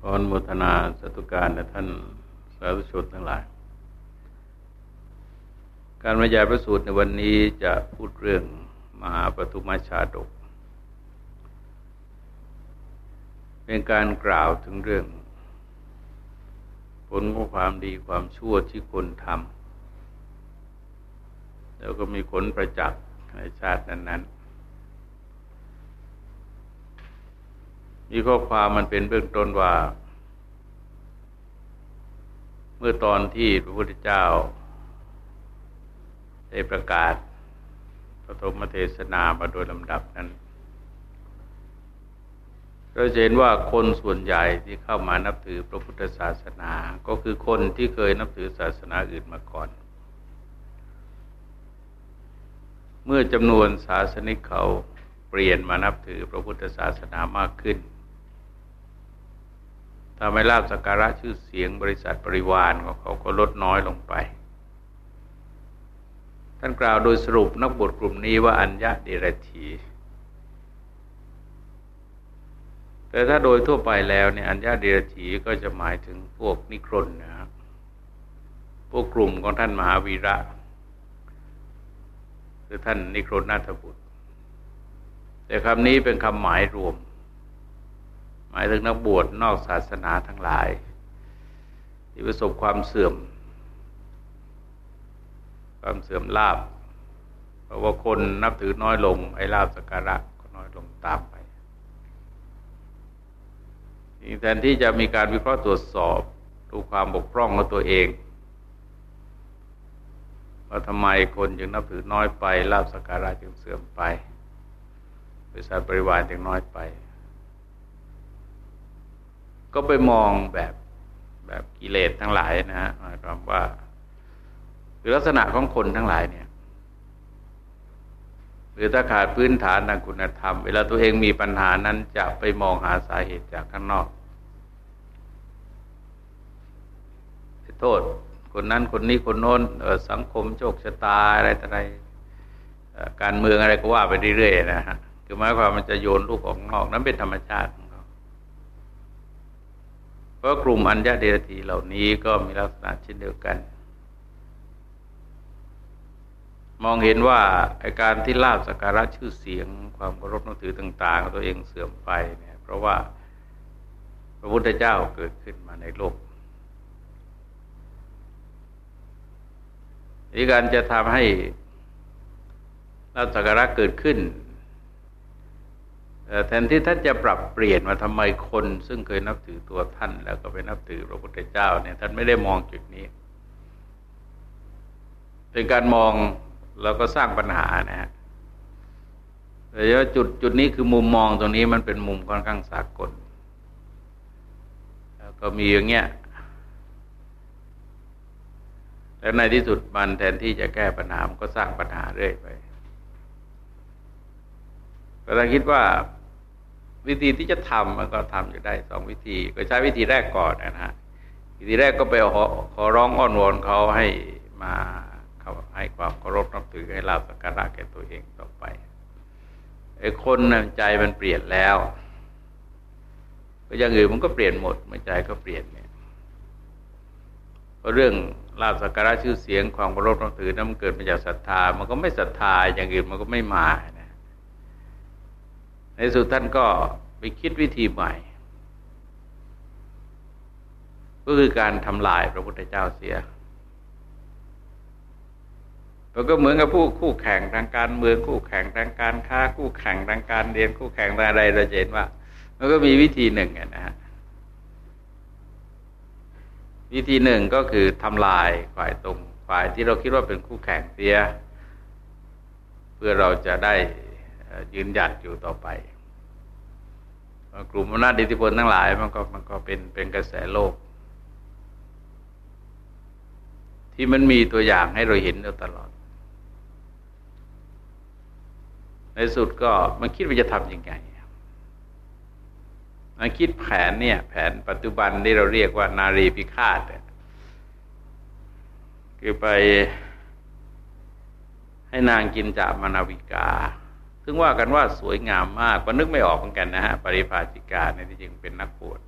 ขออนุโมทนาสตุการและท่านสาธุชนทั้งหลาย การบรรยายประสูตรในวันนี้จะพูดเรื่องมหาปฐุมชาดก เป็นการกล่าวถึงเรื่อง ผลของความดีความชั่วที่คนทำแล้วก็มีผลประจักษ์ในชาตินั้น ๆ มีข้อความมันเป็นเบื้องต้นว่า เมื่อตอนที่พระพุทธเจ้า ได้ประกาศพระธรรมเทศนามาโดยลำดับนั้นเราเห็นว่าคนส่วนใหญ่ที่เข้ามานับถือพระพุทธศาสนา ก็คือคนที่เคยนับถือศาสนาอื่นมาก่อน เมื่อจำนวนศาสนิกเขาเปลี่ยนมานับถือพระพุทธศาสนามากขึ้น ทำให้ลาบสักการะชื่อเสียงบริษัทบริวารของเขาก็ลดน้อยลงไป ท่านกล่าวโดยสรุปนักบทกลุ่มนี้ว่าอัญญะเดรธีแต่ถ้าโดยทั่วไปแล้วเนี่ยอัญญาเดรธีก็จะหมายถึงพวกนิครนนะครับพวกกลุ่มของท่านมหาวีระ คือท่านนิครนนาถบุตร แต่คำนี้เป็นคำหมายรวม หมายถึงนักบวชนอกศาสนาทั้งหลาย ที่ประสบความเสื่อม ความเสื่อมลาบเพราะว่าคนนับถือน้อยลง ไอ้ลาบสักการะก็น้อยลงตามไปแทนที่จะมีการวิเคราะห์ตรวจสอบดูความบกพร่องของตัวเองว่าทำไมคนจึงนับถือน้อยไปลาบสักการะจึงเสื่อมไปบริษัทบริวารจึงน้อยไป ก็ไปมองแบบแบบกิเลสทั้งหลายนะฮะหมายความว่าคือลักษณะของคนทั้งหลายเนี่ยหรือถ้าขาดพื้นฐานทางคุณธรรม เวลาตัวเองมีปัญหานั้นจะไปมองหาสาเหตุจากข้างนอกโทษ คนนั้นคนนี้คนโน้นสังคมโชคชะตาอะไรต่ออะไรการเมืองอะไรก็ว่าไปเรื่อยๆนะฮะคือหมายความมันจะโยนลูกออกนอก นั้นเป็นธรรมชาติ เพราะกลุ่มอัญญาเดรธีเหล่านี้ก็มีลักษณะเช่นเดียวกัน มองเห็นว่าอาการที่ลาบสักการะชื่อเสียง ความเคารพนับถือต่างๆ ตัวเองเสื่อมไปเนี่ยเพราะว่าพระพุทธเจ้าเกิดขึ้นมาในโลกอีการจะทำให้ลาบสักการะเกิดขึ้น แทนที่ท่านจะปรับเปลี่ยนมาทำไมคนซึ่งเคยนับถือตัวท่าน แล้วก็ไปนับถือพระพุทธเจ้าเนี่ยท่านไม่ได้มองจุดนี้ เป็นการมองแล้วก็สร้างปัญหานะฮะแต่ว่าจุดจุดนี้คือมุมมองตรงนี้มันเป็นมุมค่อนข้างสากล แล้วก็มีอย่างเงี้ยแล้วในที่สุดมันแทนที่จะแก้ปัญหามันก็สร้างปัญหาเรื่อยไปก็ต้องคิดว่า วิธีที่จะทำมันก็ทำอยู่ได้สองวิธี ก็ใช้วิธีแรกก่อนนะฮะวิธีแรกก็ไปขอขอร้องอ้อนวอนเขาให้มาเขาให้ความเคารพนับถือให้ลาบสักการะแก่ตัวเองต่อไปไอ้คนใจมันเปลี่ยนแล้ว ก็อย่างอื่นมันก็เปลี่ยนหมดไม่ใจก็เปลี่ยนเนี่ยเพราะเรื่องลาบสักการะชื่อเสียงความเคารพนับถือนั้นมันเกิดมาจากศรัทธา มันก็ไม่ศรัทธาอย่างอื่นมันก็ไม่มา ในสุดท่านก็ไปคิดวิธีใหม่ ก็คือการทำลายพระพุทธเจ้าเสียมันก็เหมือนกับผู้คู่แข่งทางการเมืองคู่แข่งทางการค้า คู่แข่งทางการเรียนคู่แข่งทางอะไรเราเห็นว่า มันก็มีวิธีหนึ่งนะฮะวิธีหนึ่งก็คือทำลายฝ่ายตรงฝ่ายที่เราคิดว่าเป็นคู่แข่งเสีย เพื่อเราจะได้ ยืนหยัดอยู่ต่อไปกลุ่มอำนาจอิทธิพลทั้งหลายมันก็มันก็เป็นเป็นกระแสโลก ที่มันมีตัวอย่างให้เราเห็นตลอด ในสุดก็มันคิดว่าจะทำยังไงมันคิดแผนเนี่ย แผนปัจจุบันที่เราเรียกว่านารีพิฆาตคือไปให้นางกินจามานาวิกา ซึ่งว่ากันว่าสวยงามมากก็นึกไม่ออกเหมือนกันนะฮะ ปริภาจิกาในที่จริงเป็นนักบวช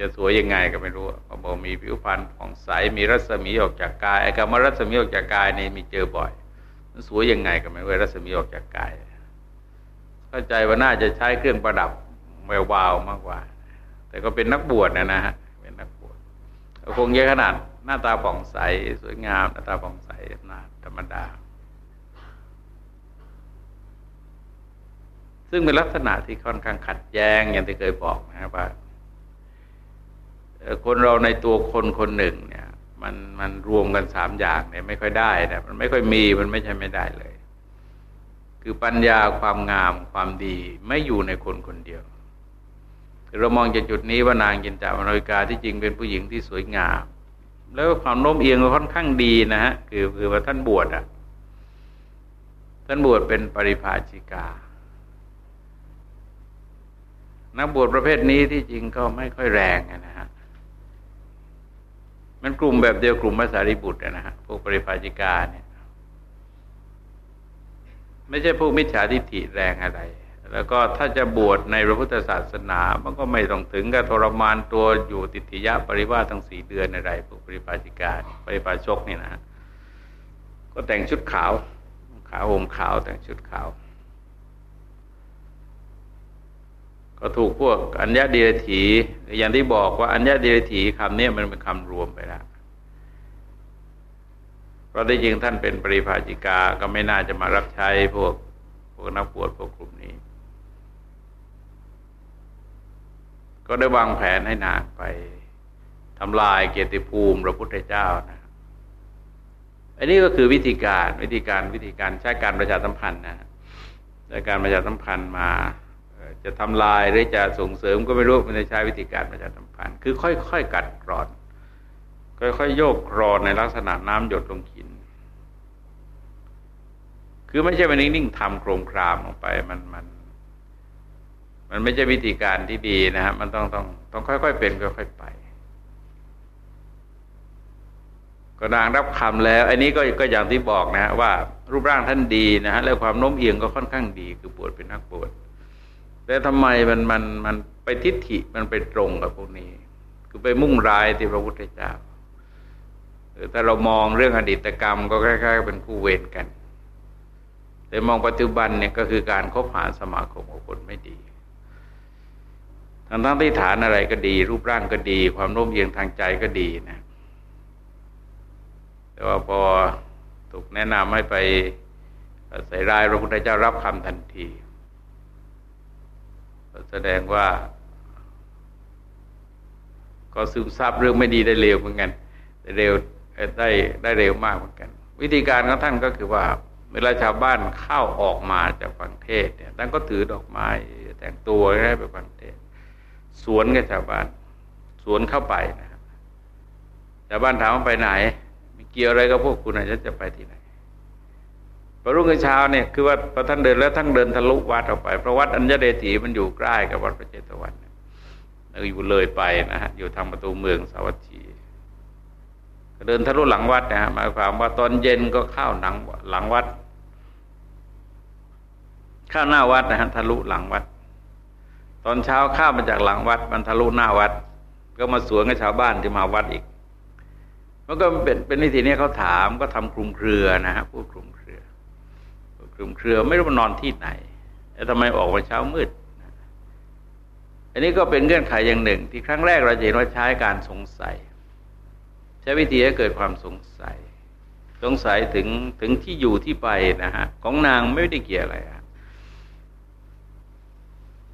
จะสวยยังไงก็ไม่รู้เขาบอกมีผิวพรรณผ่องใส มีรัศมีออกจากกาย ไอ้คำว่ารัศมีออกจากกายนี่มีเจอบ่อย มันสวยยังไงก็ไม่รู้รัศมีออกจากกาย เข้าใจว่าน่าจะใช้เครื่องประดับแวววาวมากกว่า แต่ก็เป็นนักบวชนะนะฮะ เป็นนักบวชคงเยอะขนาด หน้าตาผ่องใส สวยงาม หน้าตาผ่องใสหน้าธรรมดา ซึ่งเป็นลักษณะที่ค่อนข้างขัดแย้งอย่างที่เคยบอกนะครับว่าคนเราในตัวคนคนหนึ่งเนี่ย มันมันรวมกันสามอย่างเนี่ยไม่ค่อยได้นะมันไม่ค่อยมีมันไม่ใช่ไม่ได้เลย คือปัญญาความงามความดีไม่อยู่ในคนคนเดียวเรามองจากจุดนี้ว่านางจินจามริกาที่จริงเป็นผู้หญิงที่สวยงาม แล้วความโน้มเอียงก็ค่อนข้างดีนะฮะคือคือว่าท่านบวชอะท่านบวชเป็นปริภาชิกา นักบวชประเภทนี้ที่จริงก็ไม่ค่อยแรงนะฮะมันกลุ่มแบบเดียวกลุ่มภาษาริบุตรนะฮะพวกปริภาจิกาเนี่ย ไม่ใช่พวกมิจฉาทิฏฐิแรงอะไร แล้วก็ถ้าจะบวชในพระพุทธศาสนา มันก็ไม่ต้องถึงกับทรมานตัวอยู่ติทิยะปริวาทั้งสี่เดือนอะไรพวกปริภาจิกาปริภาชกนี่นะก็แต่งชุดขาว ขาวห่มขาวแต่งชุดขาว ก็ถูกพวกอัญญาเดียถีอย่างที่บอกว่าอัญญาเดียถีคำนี้มันเป็นคำรวมไปแล้วเพราะที่จริงท่านเป็นปริภาจิกาก็ไม่น่าจะมารับใช้พวกพวกนักบวชพวกกลุ่มนี้ ก็ได้วางแผนให้นางไปทำลายเกียรติภูมิพระพุทธเจ้านะอันนี้ก็คือวิธีการวิธีการวิธีการใช้การประชาสัมพันธ์นะใช้การประชาสัมพันธ์มา จะทำลายหรือจะส่งเสริมก็ไม่รู้มันจะใช้วิธีการประชาสัมพันธ์คือค่อยๆกัดกร่อน ค่อยๆโยกกรอนในลักษณะน้ำหยดลงหิน คือไม่ใช่มันนิ่งๆทำโครงครามลงไปมันมัน มันไม่ใช่วิธีการที่ดีนะฮะมันต้องต้องต้องค่อยๆเป็นค่อยๆไปก็นางรับคำแล้ว อันนี้ก็ก็อย่างที่บอกนะฮะว่ารูปร่างท่านดีนะฮะแล้วความโน้มเอียงก็ค่อนข้างดีคือบวชเป็นนักบวช แต่ทำไมมันมันมันไปทิฏฐิมันไปตรงกับพวกนี้ คือไปมุ่งร้ายที่พระพุทธเจ้าแต่เรามองเรื่องอดีตกรรมก็คล้ายๆเป็นคู่เวรกัน แต่มองปัจจุบันเนี่ยก็คือการคบหาสมาคมของคนไม่ดีทั้งทั้งที่ฐานอะไรก็ดี รูปร่างก็ดี ความโน้มเอียงทางใจก็ดีนะ แต่ว่าพอถูกแนะนำให้ไปใส่รายพระพุทธเจ้ารับคำทันที แสดงว่า ก็ซึมซับเรื่องไม่ดีได้เร็วเหมือนกันได้เร็วได้ได้เร็วมากเหมือนกัน วิธีการของท่านก็คือว่า เวลาชาวบ้านเข้าออกมาจากฟังเทศเนี่ยท่านก็ถือดอกไม้แต่งตัวให้ไปฟังเทศ สวนกับชาวบ้าน สวนเข้าไปนะครับชาวบ้านถามว่าไปไหน มีเกี่ยวอะไรกับพวกคุณนะฉันจะไปที่ไหน พอรุ่งเช้าเนี่ยคือว่าพอท่านเดินแล้วท่านเดินทะลุวัดออกไปเพราะวัดอัญญเดถีมันอยู่ใกล้กับวัดพระเจตวันอยู่เลยไปนะฮะอยู่ทางประตูเมืองสาวัตถีเดินทะลุหลังวัดนะฮะหมายความว่าตอนเย็นก็เข้าหนังหลังวัดข้าหน้าวัดนะฮะทะลุหลังวัด ตอนเช้าข้ามาจากหลังวัด มันทะลุหน้าวัด ก็มาสวนกับชาวบ้านที่มาวัดอีกมันก็เป็นเป็นวิธีนี้เขาถามก็ทำคลุมเครือนะฮะพูดคลุมเครื ลุมเครือไม่รู้มันนอนที่ไหน แล้วทำไมออกมาเช้ามืด อันนี้ก็เป็นเงื่อนไขอย่างหนึ่ง ที่ครั้งแรกเราเห็นว่าใช้การสงสัย ใช้วิธีให้เกิดความสงสัย สงสัยถึงถึงที่อยู่ที่ไปนะฮะของนางไม่ได้เกี่ยวอะไรอะ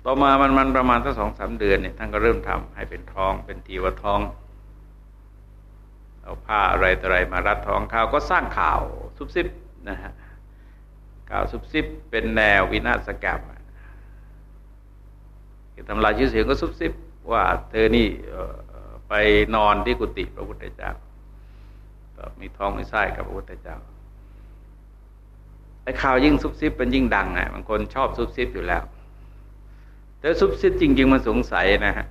ต่อมามันมันประมาณสักสองสามเดือนเนี่ยท่านก็เริ่มทำให้เป็นท้องเป็นทีวท้องเอาผ้าอะไรต่ออะไรมารัดท้องข่าวก็สร้างข่าวซุบซิบนะฮะ กล่าวซุบซิบเป็นแนววินาศกรรมทำลายชื่อเสียงก็ซุบซิบว่าเธอนี่ไปนอนที่กุฏิพระพุทธเจ้ามีท้องมีไส้กับพระพุทธเจ้าไอ้ข่าวยิ่งซุบซิบเป็นยิ่งดังอะบางคนชอบซุบซิบอยู่แล้ว แต่ซุบซิบจริง ๆ มันสงสัยนะฮะ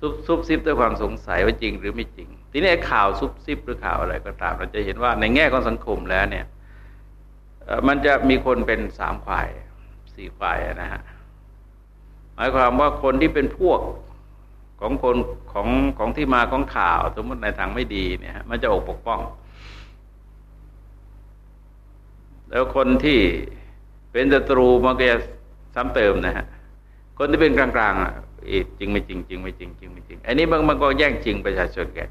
ซุบซุบซิบด้วยความสงสัยว่าจริงหรือไม่จริง ทีนี้ข่าวซุบซิบหรือข่าวอะไรก็ตาม เราจะเห็นว่าในแง่ของสังคมแล้วเนี่ย มันจะมีคนเป็นสามฝ่ายสี่ฝ่ายนะฮะหมายความว่าคนที่เป็นพวกของคนของของที่มาของข่าวสมมติในทางไม่ดีเนี่ยมันจะอกปกป้อง แล้วคนที่เป็นศัตรูมันก็จะซ้ำเติมนะฮะคนที่เป็นกลางๆอะจริงไม่จริงจริงไม่จริงจริงไม่จริงอันนี้บางบางก็แย่งจริงประชาชนกัน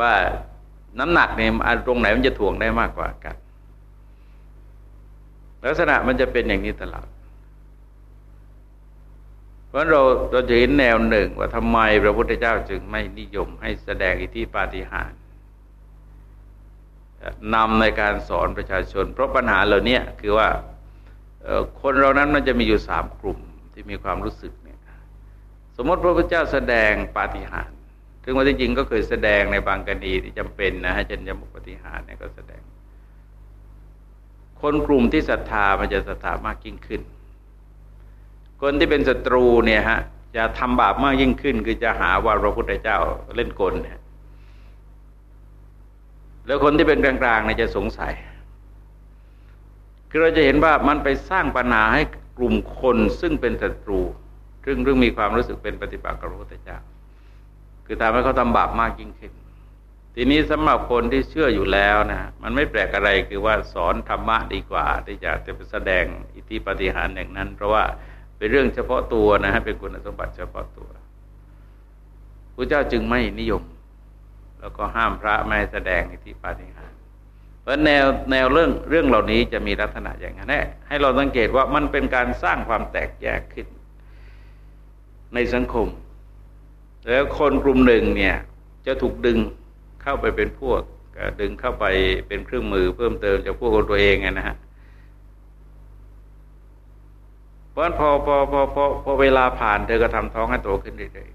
ว่าน้ำหนักเนี่ยตรงไหนมันจะถ่วงได้มากกว่ากัน ลักษณะมันจะเป็นอย่างนี้ตลอดเพราะเราเราจะเห็นแนวหนึ่งว่าทำไมพระพุทธเจ้าจึงไม่นิยมให้แสดงอิทธิปาฏิหาริย์นำในการสอนประชาชน เพราะปัญหาเหล่านี้คือว่าคนเรานั้นมันจะมีอยู่สามกลุ่มที่มีความรู้สึกเนี่ยสมมติพระพุทธเจ้าแสดงปาฏิหาริย์ซึ่งว่าจริงๆก็เคยแสดงในบางกรณีที่จำเป็นนะฮะเช่นยมุปฏิหารเนี่ยก็แสดง คนกลุ่มที่ศรัทธามันจะศรัทธามากยิ่งขึ้น คนที่เป็นศัตรูเนี่ยฮะจะทำบาปมากยิ่งขึ้น คือจะหาว่าพระพุทธเจ้าเล่นกลเนี่ยแล้วคนที่เป็นกลางๆเนี่ยจะสงสัย คือเราจะเห็นว่ามันไปสร้างปัญหาให้กลุ่มคนซึ่งเป็นศัตรู ซึ่งเรื่องมีความรู้สึกเป็นปฏิปักษ์กับพระพุทธเจ้า คือทำให้เขาทำบาปมากยิ่งขึ้น ทีนี้สำหรับคนที่เชื่ออยู่แล้วนะมันไม่แปลกอะไรคือว่าสอนธรรมะดีกว่า ที่จะจะไปแสดงอิทธิปฏิหารอย่างนั้น เพราะว่าเป็นเรื่องเฉพาะตัวนะฮะเป็นคุณสมบัติเฉพาะตัวพระเจ้าจึงไม่นิยม แล้วก็ห้ามพระไม่แสดงอิทธิปฏิหารเพราะแนวแนวเรื่องเรื่องเหล่านี้จะมีลักษณะอย่างนั้นแน่ให้เราสังเกตว่ามันเป็นการสร้างความแตกแยกขึ้น ในสังคม แล้วคนกลุ่มหนึ่งเนี่ยจะถูกดึง เข้าไปเป็นพวกดึงเข้าไปเป็นเครื่องมือเพิ่มเติมจากพวกตัวเองนะฮะเพราะพอพอพอพอพอเวลาผ่านเธอก็ทำท้องให้โตขึ้นเรื่อย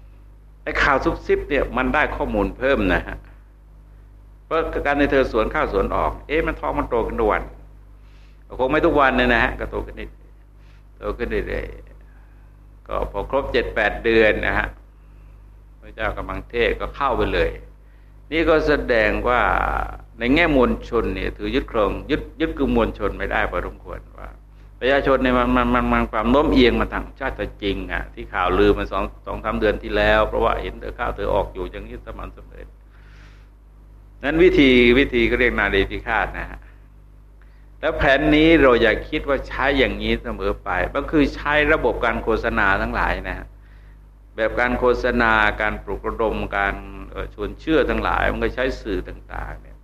ๆไอ้ข่าวซุบซิบเนี่ยมันได้ข้อมูลเพิ่มนะฮะเพราะการในเธอสวนข้าวสวนออก เอ๊ะมันท้องมันโตขึ้นทุกวันคงไม่ทุกวันเนี่ยนะฮะก็โตขึ้นนิดโตขึ้นเรื่อยๆก็พอครบเจ็ดแปดเดือนนะฮะพระเจ้ากำลังเทศก็เข้าไปเลย นี่ก็แสดงว่าในแง่มวลชนเนี่ยถือยึดครองยึดยึดกลุ่มมวลชนไม่ได้พอสมควรว่าประชาชนเนี่ยมันมันมันมันความโน้มเอียงมาทางชาติจริงอะที่ข่าวลือมาสองสองสาเดือนที่แล้ว เพราะว่าเห็นเธอข้าวเธอออกอยู่อย่างนี้สม่ำเสมอนั้นวิธีวิธีก็เรียกนาเดพิฆาตนะฮะแล้วแผนนี้เราอย่าคิดว่าใช้อย่างนี้เสมอไป ก็คือใช้ระบบการโฆษณาทั้งหลายนะฮะ แบบการโฆษณาการปลุกระดมการชวนเชื่อทั้งหลาย มันก็ใช้สื่อต่าง ๆ เนี่ย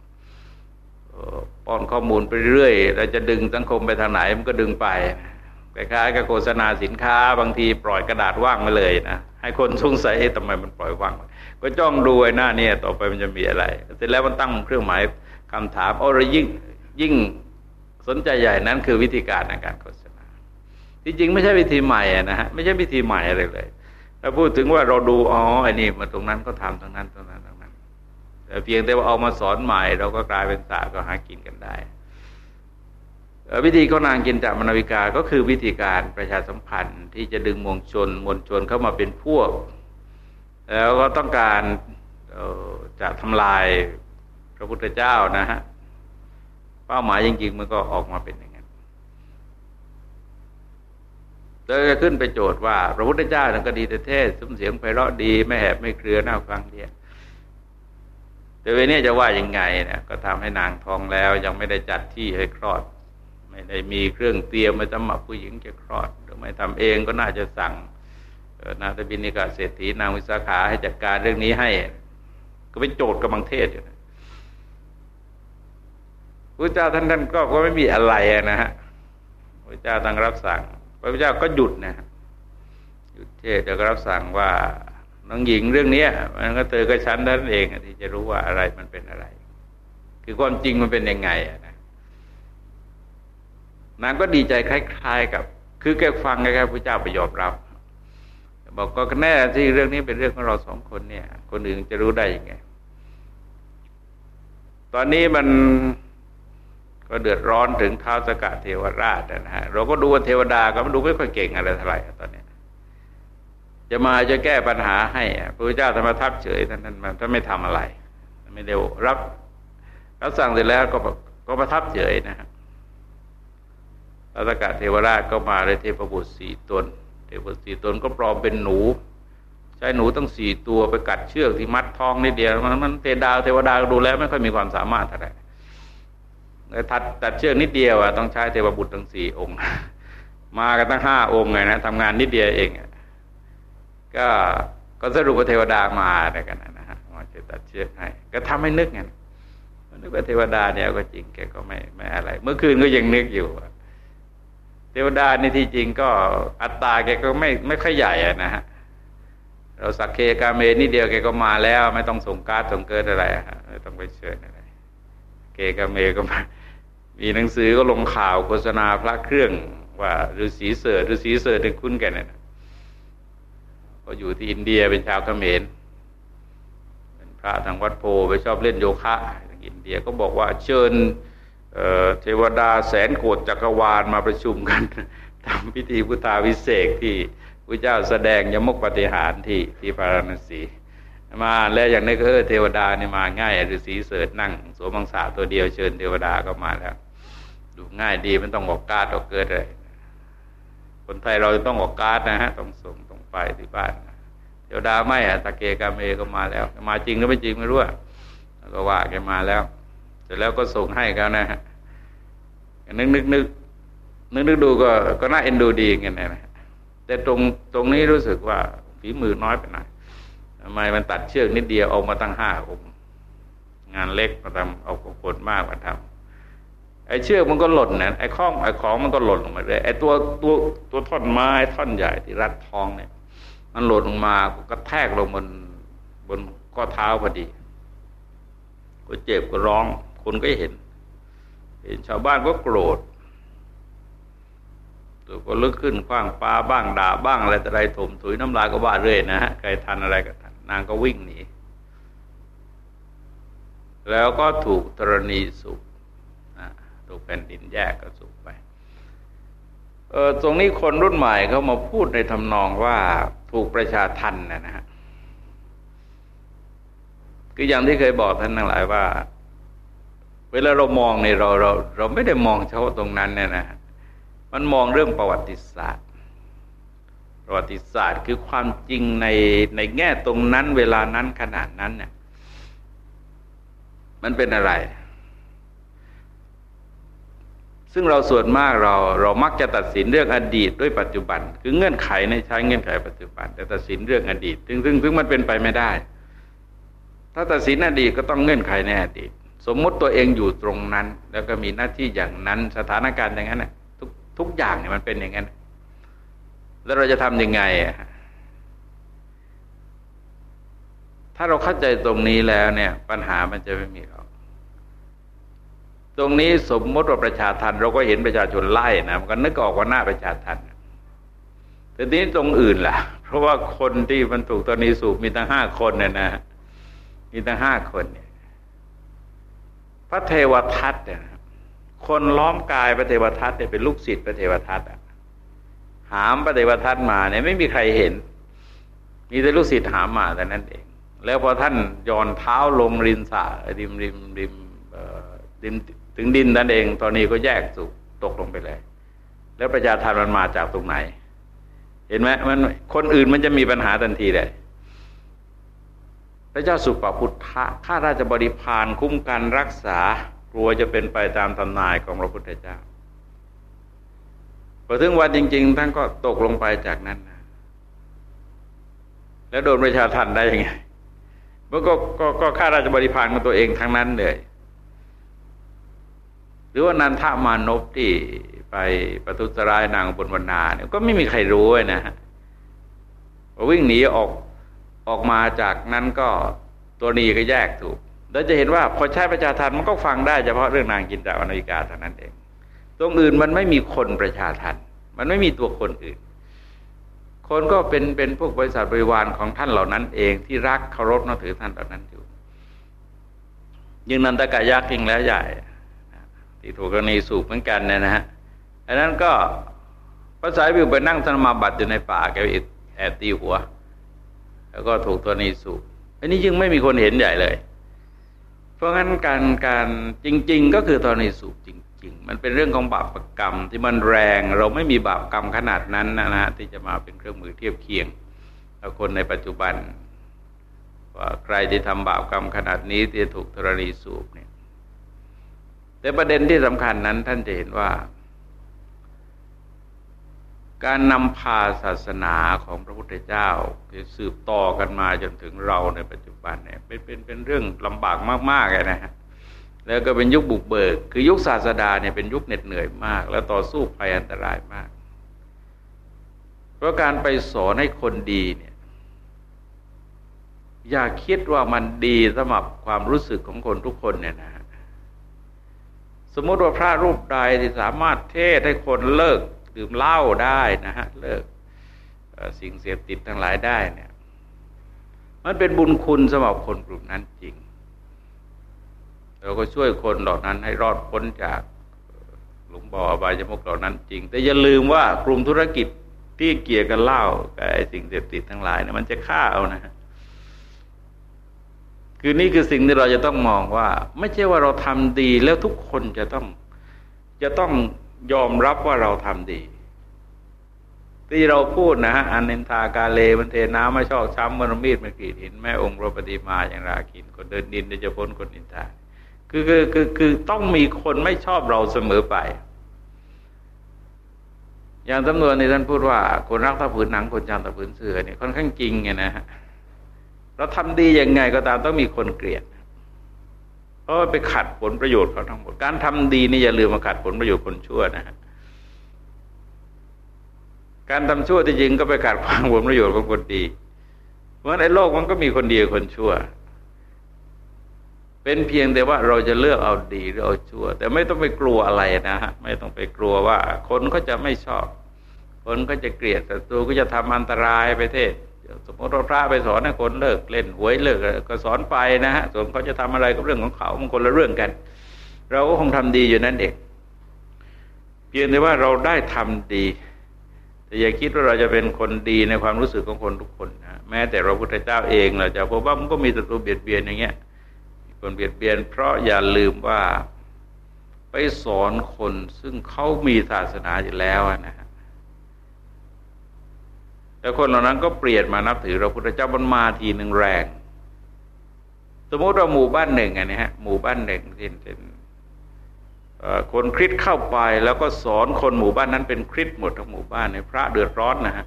ป้อนข้อมูลไปเรื่อยเราจะดึงสังคมไปทางไหนมันก็ดึงไปคล้ายๆกับโฆษณาสินค้าบางทีปล่อยกระดาษว่างมาเลยนะให้คนสงสัยทำไมมันปล่อยว่างก็จ้องดูไอ้หน้าเนี่ยต่อไปมันจะมีอะไรเสร็จแล้วมันตั้งเครื่องหมายคำถามเอาเรายิ่งยิ่งสนใจใหญ่นั้นคือวิธีการในการโฆษณาที่จริงไม่ใช่วิธีใหม่นะฮะไม่ใช่วิธีใหม่อะไรเลย ถ้าพูดถึงว่าเราดูอ๋อไอ้นี่มาตรงนั้นก็ทำตรงนั้นตรงนั้นตรงนั้น แต่เพียงแต่ว่าเอามาสอนใหม่ เราก็กลายเป็นศาสตร์ก็หากินกันได้วิธีของนางกินจากมนาวิกาก็คือวิธีการประชาสัมพันธ์ที่จะดึงมวลชนมวลชนเข้ามาเป็นพวก แล้วก็ต้องการจะทำลายพระพุทธเจ้านะฮะเป้าหมายจริงๆมันก็ออกมาเป็นอย่าง แล้วจะขึ้นไปโจทย์ว่า พระพุทธเจ้านั้นก็ดีแต่เทศสมเสียงไพเราะดี ไม่แหบไม่เครือน้าฟังเดียแต่เวนี้จะว่ายังไงเนี่ยก็ทำให้นางทองแล้ว ยังไม่ได้จัดที่ให้คลอด ไม่ได้มีเครื่องเตรียมมาสำหรับผู้หญิงจะคลอด หรือไม่ทำเองก็น่าจะสั่งนาตบินิกาเศรษฐีนางวิสาขาให้จัดการเรื่องนี้ให้ ก็เป็นโจทย์กำลังเทศอยู่พระเจ้าท่านท่านก็ไม่มีอะไรนะฮะพระเจ้าตั้งรับสั่ง พระพุทธเจ้าก็หยุดนะหยุดเทศแล้วก็รับสั่งว่าน้องหญิงเรื่องนี้มันก็เตอก็ชั้นนั่นเองที่จะรู้ว่าอะไรมันเป็นอะไร คือความจริงมันเป็นยังไงนะนางก็ดีใจคล้าย ๆ กับ คือแกฟังแค่พระเจ้าไปยอมรับบอกก็แน่ที่เรื่องนี้เป็นเรื่องของเราสองคนเนี่ย คนอื่นจะรู้ได้ยังไง ตอนนี้มัน ก็เดือดร้อนถึงเท้าสกะเทวราชนะฮะเราก็ดูว่าเทวดาก็มันดูไม่ค่อยเก่งอะไรเท่าไหร่ตอนนี้จะมาจะแก้ปัญหาให้พระพุทธเจ้าธรรมทัพเฉยท่านนั้นมันถ้าไม่ทำอะไร ไม่เดียวรับรับสั่งเสร็จแล้วก็ก็ประทับเฉยนะฮะท้าสกะเทวราชก็มาเลยเทพบุตรสี่ตน เทพบุตรสี่ตนก็ปลอมเป็นหนูชช้หนูตั้งสี่ตัวไปกัดเชือกที่มัดทองนิดเดียวมันมันเทดาวเทวดาดูแล้วไม่ค่อยมีความสามารถเท่าไหร่ ตัดตัดเชือกนิดเดียวอะต้องใช้เทวบุตรทั้งสี่องค์ มากันตั้งห้าองค์ไงนะทำงานนิดเดียวเองก็ก็สรุปว่าเทวดามาอะไรกันนะฮะมาจะตัดเชือกให้ ก็ทำให้นึกไงนึกว่าเทวดาเนี่ยก็จริงแกก็ไม่ไม่อะไร เมื่อคืนก็ยังนึกอยู่เทวดาในที่จริงก็อัตตาแกก็ไม่ไม่ค่อยใหญ่นะฮะเราสัคเคกาเมนี่เดียวแกก็มาแล้ว ไม่ต้องส่งการ์ดส่งเกิดอะไรไม่ต้องไปเชิญอะไร เคกาเมก็มา มีหนังสือก็ลงข่าวโฆษณาพระเครื่องว่าฤาษีเสือฤาษีเสือที่คุ้นกันเนี่ยก็อยู่ที่อินเดียเป็นชาวเขมรเป็นพระทางวัดโพไปชอบเล่นโยคะอินเดียก็บอกว่าเชิญเทวดาแสนโกดจักรวาลมาประชุมกันทำพิธีพุทธาวิเศษที่พระเจ้าแสดงยมกปฏิหารที่ที่พาราณสี มาแล้วอย่างนี้ก็เออเทวดานี่มาง่ายฤาษีเสดนั่งสวมมังสาตัวเดียวเชิญเทวดาก็มาแล้ว ดูง่ายดีไม่ต้องออกการ์ดออกเกิดเลยคนไทยเราต้องออกการ์ดนะฮะต้องส่งต้องไปที่บ้านเทวดาไม่สัคเคกาเมก็มาแล้ว มาจริงหรือไม่จริงไม่รู้แล้วก็ว่าแกมาแล้ว เสร็จแล้วก็ส่งให้เขานะฮะนึกนึกนึกนึกนึกดูก็ก็น่าเอ็นดูดีเงี้ยนะแต่ตรงตรงนี้รู้สึกว่าฝีมือน้อยไปหน่อย ทำไมมันตัดเชือกนิดเดียวเอามาตั้งห้าองค์งานเล็กมาทำเอาคนมากมาทำไอ้เชือกมันก็หล่นนะไอ้ข้องไอ้ของมันก็หล่นลงมาเลยไอ้ตัวตัวตัวท่อนไม้ท่อนใหญ่ที่รัดท้องเนี่ย มันหล่นลงมาก็แทกลงบนบนข้อเท้าพอดีก็เจ็บก็ร้องคนก็เห็น เห็นชาวบ้านก็โกรธตัวก็ลึกขึ้นคว้างปลาบ้างด่าบ้างอะไรแต่ไรถมถุยน้ำลายก็ว่าเรื่อยนะฮะใครทันอะไรก็ทัน นางก็วิ่งหนี แล้วก็ถูกธรณีสุกถูกแผ่นดินแยกก็สุกไปเออตรงนี้คนรุ่นใหม่เขามาพูดในทำนองว่าถูกประชาทันนะฮะคืออย่างที่เคยบอกท่านทั้งหลายว่า เวลาเรามองในเราเรา เราไม่ได้มองเฉพาะตรงนั้นเนี่ยนะมันมองเรื่องประวัติศาสตร์ ประวัติศาสตร์ คือความจริงในในแง่ตรงนั้น เวลานั้นขนาดนั้นเนี่ยมันเป็นอะไร ซึ่งเราส่วนมากเราเรามักจะตัดสินเรื่องอดีตด้วยปัจจุบัน คือเงื่อนไขในใช้เงื่อนไขปัจจุบัน แต่ตัดสินเรื่องอดีต ซึ่งซึ่งซึ่งมันเป็นไปไม่ได้ ถ้าตัดสินอดีตก็ต้องเงื่อนไขในอดีต สมมุติตัวเองอยู่ตรงนั้น แล้วก็มีหน้าที่อย่างนั้น สถานการณ์อย่างนั้นนะทุกอย่างเนี่ยมันเป็นอย่างนั้น แล้วเราจะทำยังไง ถ้าเราเข้าใจตรงนี้แล้วเนี่ย ปัญหามันจะไม่มีหรอก ตรงนี้สมมติว่าประชาทันเราก็เห็นประชาชนไล่นะมันก็นึกออกว่าหน้าประชาทันแต่นี้ตรงอื่นล่ะ เพราะว่าคนที่มันถูกตอนนี้สูบมีตั้งห้าคนเนี่ยนะ มีตั้งห้าคนเนี่ย พระเทวทัตเนี่ยคนล้อมกายพระเทวทัตเนี่ยเป็นลูกศิษย์พระเทวทัตอะ หามพระเทวทัตมาเนี่ยไม่มีใครเห็น มีแต่ลูกศิษย์หามมาแต่นั้นเอง แล้วพอท่านย่อนเท้าลงริมสระริมริมริมริมถึงดินนั่นเอง ตอนนี้ก็แยกสุกตกลงไปเลย แล้วประชาทานมันมาจากตรงไหน เห็นไหมมันคนอื่นมันจะมีปัญหาทันทีเลยพระเจ้าสุปพุทธะข้าราชบริพารคุ้มกันรักษากลัวจะเป็นไปตามทำนายของพระพุทธเจ้า อถึงวันจริง ๆ ท่านก็ตกลงไปจากนั้นนะแล้วโดนประชาทันได้ยังไงมันก็ก็ก็ข้าราชบริพารของตัวเองทั้งนั้นเลยหรือว่านันทามานพที่ไปประทุษร้ายนางบนวนาเนี่ยก็ไม่มีใครรู้นะฮะวิ่งหนีออกออกมาจากนั้นก็ตัวนีก็แยกถูกเราจะเห็นว่าพอใช้ประชาทันมันก็ฟังได้เฉพาะเรื่องนางกินจาอนิกาเท่านั้นเอง ตรงอื่นมันไม่มีคนประชาทันมันไม่มีตัวคนอื่น คนก็เป็นเป็นพวกบริษัทบริวารของท่านเหล่านั้นเองที่รักเคารพนับถือท่านเหล่านั้นอยู่ยิ่งนันตกายากยิ่งแล้วใหญ่ที่ถูกกรณีสูบเหมือนกันเนี่ยนะฮะอันนั้นก็พระสายวิวไปนั่งสมาบัติอยู่ในป่าแกแอบตีหัว แล้วก็ถูกตัวนี้สูบอันนี้ยังไม่มีคนเห็นใหญ่เลย เพราะงั้นการการจริง ๆ ก็คือตอนนี้สูบจ ริง ๆ มันเป็นเรื่องของบาปกรรมที่มันแรงเราไม่มีบาปกรรมขนาดนั้นนะฮะที่จะมาเป็นเครื่องมือเทียบเคียงคนในปัจจุบัน ว่าใครที่ทำบาปกรรมขนาดนี้ที่ถูกธรณีสูบเนี่ย แต่ประเด็นที่สำคัญนั้นท่านจะเห็นว่า การนำพาศาสนาของพระพุทธเจ้าคือสืบต่อกันมาจนถึงเราในปัจจุบันเนี่ยเป็นเป็นเป็นเรื่องลำบากมากๆเลยนะฮะ แล้วก็เป็นยุคบุกเบิก คือยุคศาสดาเนี่ยเป็นยุคเหน็ดเหนื่อยมาก แล้วต่อสู้ภัยอันตรายมาก เพราะการไปสอนให้คนดีเนี่ยอย่าคิดว่ามันดีสำหรับความรู้สึกของคนทุกคนเนี่ยนะ สมมติว่าพระรูปใดที่สามารถเทศให้คนเลิกดื่มเหล้าได้นะฮะเลิกสิ่งเสพติดทั้งหลายได้เนี่ย มันเป็นบุญคุณสำหรับคนกลุ่มนั้นจริง เราก็ช่วยคนเหล่านั้นให้รอดพ้นจากหลุมบ่ออบายมุกเหล่านั้นจริง แต่อย่าลืมว่ากลุ่มธุรกิจที่เกี่ยวกับเหล้ากับไอ้สิ่งเสพติดทั้งหลายเนี่ยมันจะฆ่าเอานะฮะคือนี่คือสิ่งที่เราจะต้องมองว่า ไม่ใช่ว่าเราทำดีแล้วทุกคนจะต้องจะต้องยอมรับว่าเราทำดี ที่เราพูดนะฮะอันเนนทากาเลมันเทน้ำไม่ชอกช้ำมันมีดมันกรีดหินแม่องค์พระปฏิมาอย่างราคินคนเดินดินจะพ้นคนนินทา คือคือคือคือต้องมีคนไม่ชอบเราเสมอไป อย่างตำนวนในท่านพูดว่า คนรักตะผืนหนังคนจางตะผืนเสือเนี่ยค่อนข้างจริงไงนะฮะเราทำดียังไงก็ตามต้องมีคนเกลียดเพราะไปขัดผลประโยชน์เขาทั้งหมด การทำดีนี่อย่าลืมมาขัดผลประโยชน์คนชั่วนะฮะการทำชั่วที่จริงก็ไปขัดขวางผลประโยชน์ของคนดี เพราะในโลกมันก็มีคนดีคนชั่ว เป็นเพียงแต่ว่าเราจะเลือกเอาดีหรือเอาชั่ว แต่ไม่ต้องไปกลัวอะไรนะฮะไม่ต้องไปกลัวว่า คนก็จะไม่ชอบ คนก็จะเกลียดศัตรูก็จะทำอันตรายไปเทศสมมติว่าพระไปสอนให้คนเลิกเล่นหวยเลิกก็สอนไปนะฮะส่วนเขาจะทำอะไรก็เรื่องของเขามันคนละเรื่องกัน เราก็คงทำดีอยู่นั่นเองเพียงแต่ว่าเราได้ทำดี แต่อย่าคิดว่าเราจะเป็นคนดีในความรู้สึกของคนทุกคนนะแม้แต่เราพุทธเจ้าเองเราจะพบว่ามันก็มีศัตรูเบียดเบียนอย่างเงี้ย คนเบียดเบียน เพราะอย่าลืมว่าไปสอนคนซึ่งเขามีศาสนาอยู่แล้วนะฮะแต่คนเหล่านั้นก็เปลี่ยนมานับถือเราพุทธเจ้ามันมาทีหนึ่งแรง สมมติเราหมู่บ้านหนึ่งอันนี้ฮะหมู่บ้านหนึ่งที่เป็นคนคริสเข้าไปแล้วก็สอนคนหมู่บ้านนั้นเป็นคริสหมดทั้งหมู่บ้านในพระเดือดร้อนนะฮะ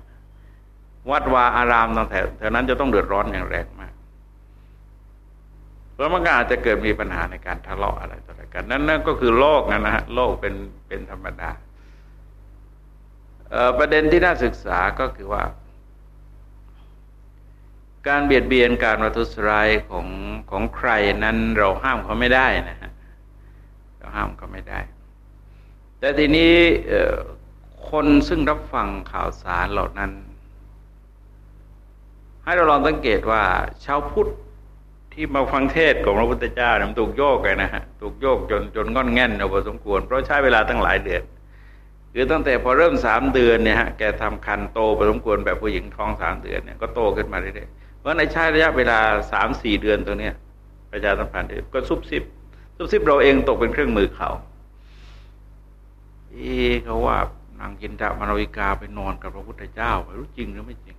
วัดวาอารามต่างแถวนั้นจะต้องเดือดร้อนอย่างแรงมาก เพราะมันก็อาจจะเกิดมีปัญหาในการทะเลาะอะไรต่ออะไรกัน นั่นนั่นก็คือโลกนะนะฮะโลกเป็นเป็นธรรมดาประเด็นที่น่าศึกษาก็คือว่า การเบียดเบียนการวัตุสรายของของใครนั้นเราห้ามเขาไม่ได้นะฮะเราห้ามเขาไม่ได้ แต่ทีนี้คนซึ่งรับฟังข่าวสารเหล่านั้น ให้เราลองสังเกตว่าชาวพุทธ ที่มาฟังเทศของพระพุทธเจ้าเนี่ยมันถูกโยกเลยนะฮะถูกโยกจนจนงอนแง่นเอาพอสมควร เพราะใช้เวลาตั้งหลายเดือนคือตั้งแต่พอเริ่มสามเดือนเนี่ยฮะแกทำคันโตพอสมควรแบบผู้หญิงท้องสามเดือนเนี่ยก็โตขึ้นมาเรื่อยๆเพราะในใช้ระยะเวลาสามสี่เดือนตัวเนี้ยประชาสัมพันธ์ก็ซุบซิบซุบซิบเราเองตกเป็นเครื่องมือเขาอีเขาว่านางกินดามารวิกาไปนอนกับพระพุทธเจ้าไม่รู้จริงหรือไม่จริง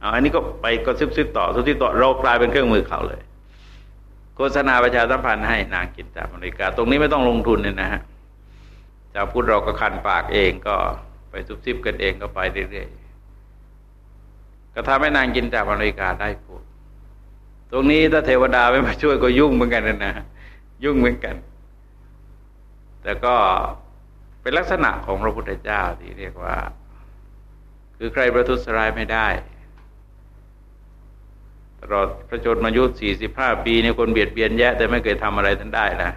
เอาอันนี้ก็ไปก็ซิบซิบต่อซุบซิบต่อเรากลายเป็นเครื่องมือเขาเลย โฆษณาประชาสัมพันธ์ให้นางกินดามริกา ตรงนี้ไม่ต้องลงทุนเนี่ยนะฮะจะพูดเราก็คันปากเองก็ไปซุบซิบกันเองก็ไปเรื่อยๆก็ทำให้นางกินจากอเมริกาได้พูดตรงนี้ถ้าเทวดาไม่มาช่วยก็ยุ่งเหมือนกันนะยุ่งเหมือนกัน แต่ก็เป็นลักษณะของพระพุทธเจ้าที่เรียกว่า คือใครประทุษร้ายไม่ได้ ตลอดพระชนมายุสี่สิบห้าปีเนี่ยคนเบียดเบียนแย่แต่ไม่เคยทำอะไรท่านได้นะ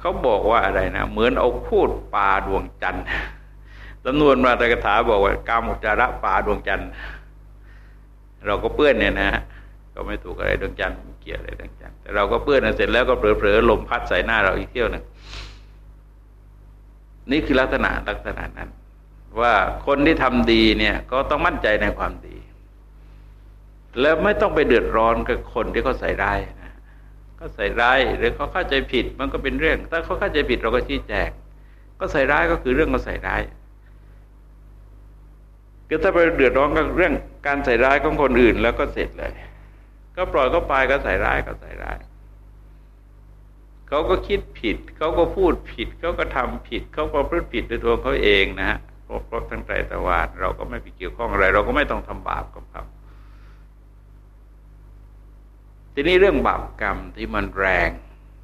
เขาบอกว่าอะไรนะ เหมือนเอาพูดปลาดวงจันทร์จำนวนมาตรกถาบอกว่ากามุจาระป่าดวงจันทร์เราก็เปื้อนเนี่ยนะก็ไม่ถูกอะไรดวงจันทร์เกี่ยวอะไรดวงจันทร์แต่เราก็เปื้อนเสร็จแล้วก็เผลอๆลมพัดใส่หน้าเราอีกเที่ยวหนึ่งนี่คือลักษณะลักษณะนั้น ว่าคนที่ทำดีเนี่ย ก็ต้องมั่นใจในความดี แล้วไม่ต้องไปเดือดร้อนกับคนที่เขาใส่ร้ายนะก็ใส่ร้ายหรือเขาเข้าใจผิดมันก็เป็นเรื่อง ถ้าเขาเข้าใจผิดเราก็ชี้แจงก็ใส่ร้ายก็คือเรื่องเขาใส่ร้ายคือถ้าไปเดือดร้อนกับเรื่องการใส่ร้ายของคนอื่นแล้วก็เสร็จเลย ก็ปล่อยเขาไปก็ใส่ร้ายก็ใส่ร้ายเขาก็คิดผิด เขาก็พูดผิด เขาก็ทำผิด เขาก็พฤติผิดด้วยตัวเขาเองนะฮะครบทั้งใจตวาดเราก็ไม่ไปเกี่ยวข้องอะไร เราก็ไม่ต้องทำบาปกับเขา ทีนี้เรื่องบาปกรรมที่มันแรง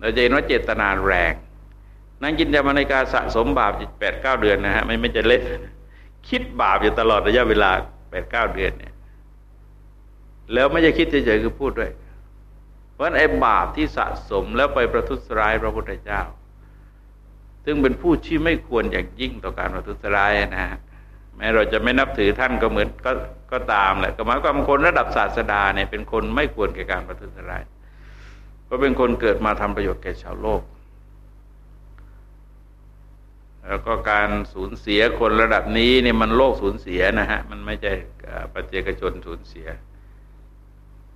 เราจะเห็นว่าเจตนาแรง นั่งกินยามาในการสะสมบาปแปดเก้าเดือนนะฮะไม่ไม่จะเล่นคิดบาปอยู่ตลอดระยะเวลาแปดเก้าเดือนเนี่ย แล้วไม่จะคิดเฉยๆคือพูดด้วย เพราะไอ้บาปที่สะสมแล้วไปประทุษร้ายพระพุทธเจ้า ซึ่งเป็นผู้ที่ไม่ควรอย่างยิ่งต่อการประทุษร้ายนะฮะ แม้เราจะไม่นับถือท่านก็เหมือนก็ก็ตามแหละก็หมายความคนระดับศาสดาเนี่ยเป็นคนไม่ควรแก่การประทุษร้ายเพราะเป็นคนเกิดมาทำประโยชน์แก่ชาวโลก แล้วก็การสูญเสียคนระดับนี้เนี่ยมันโลกสูญเสียนะฮะมันไม่ใช่ปัจเจกชนสูญเสีย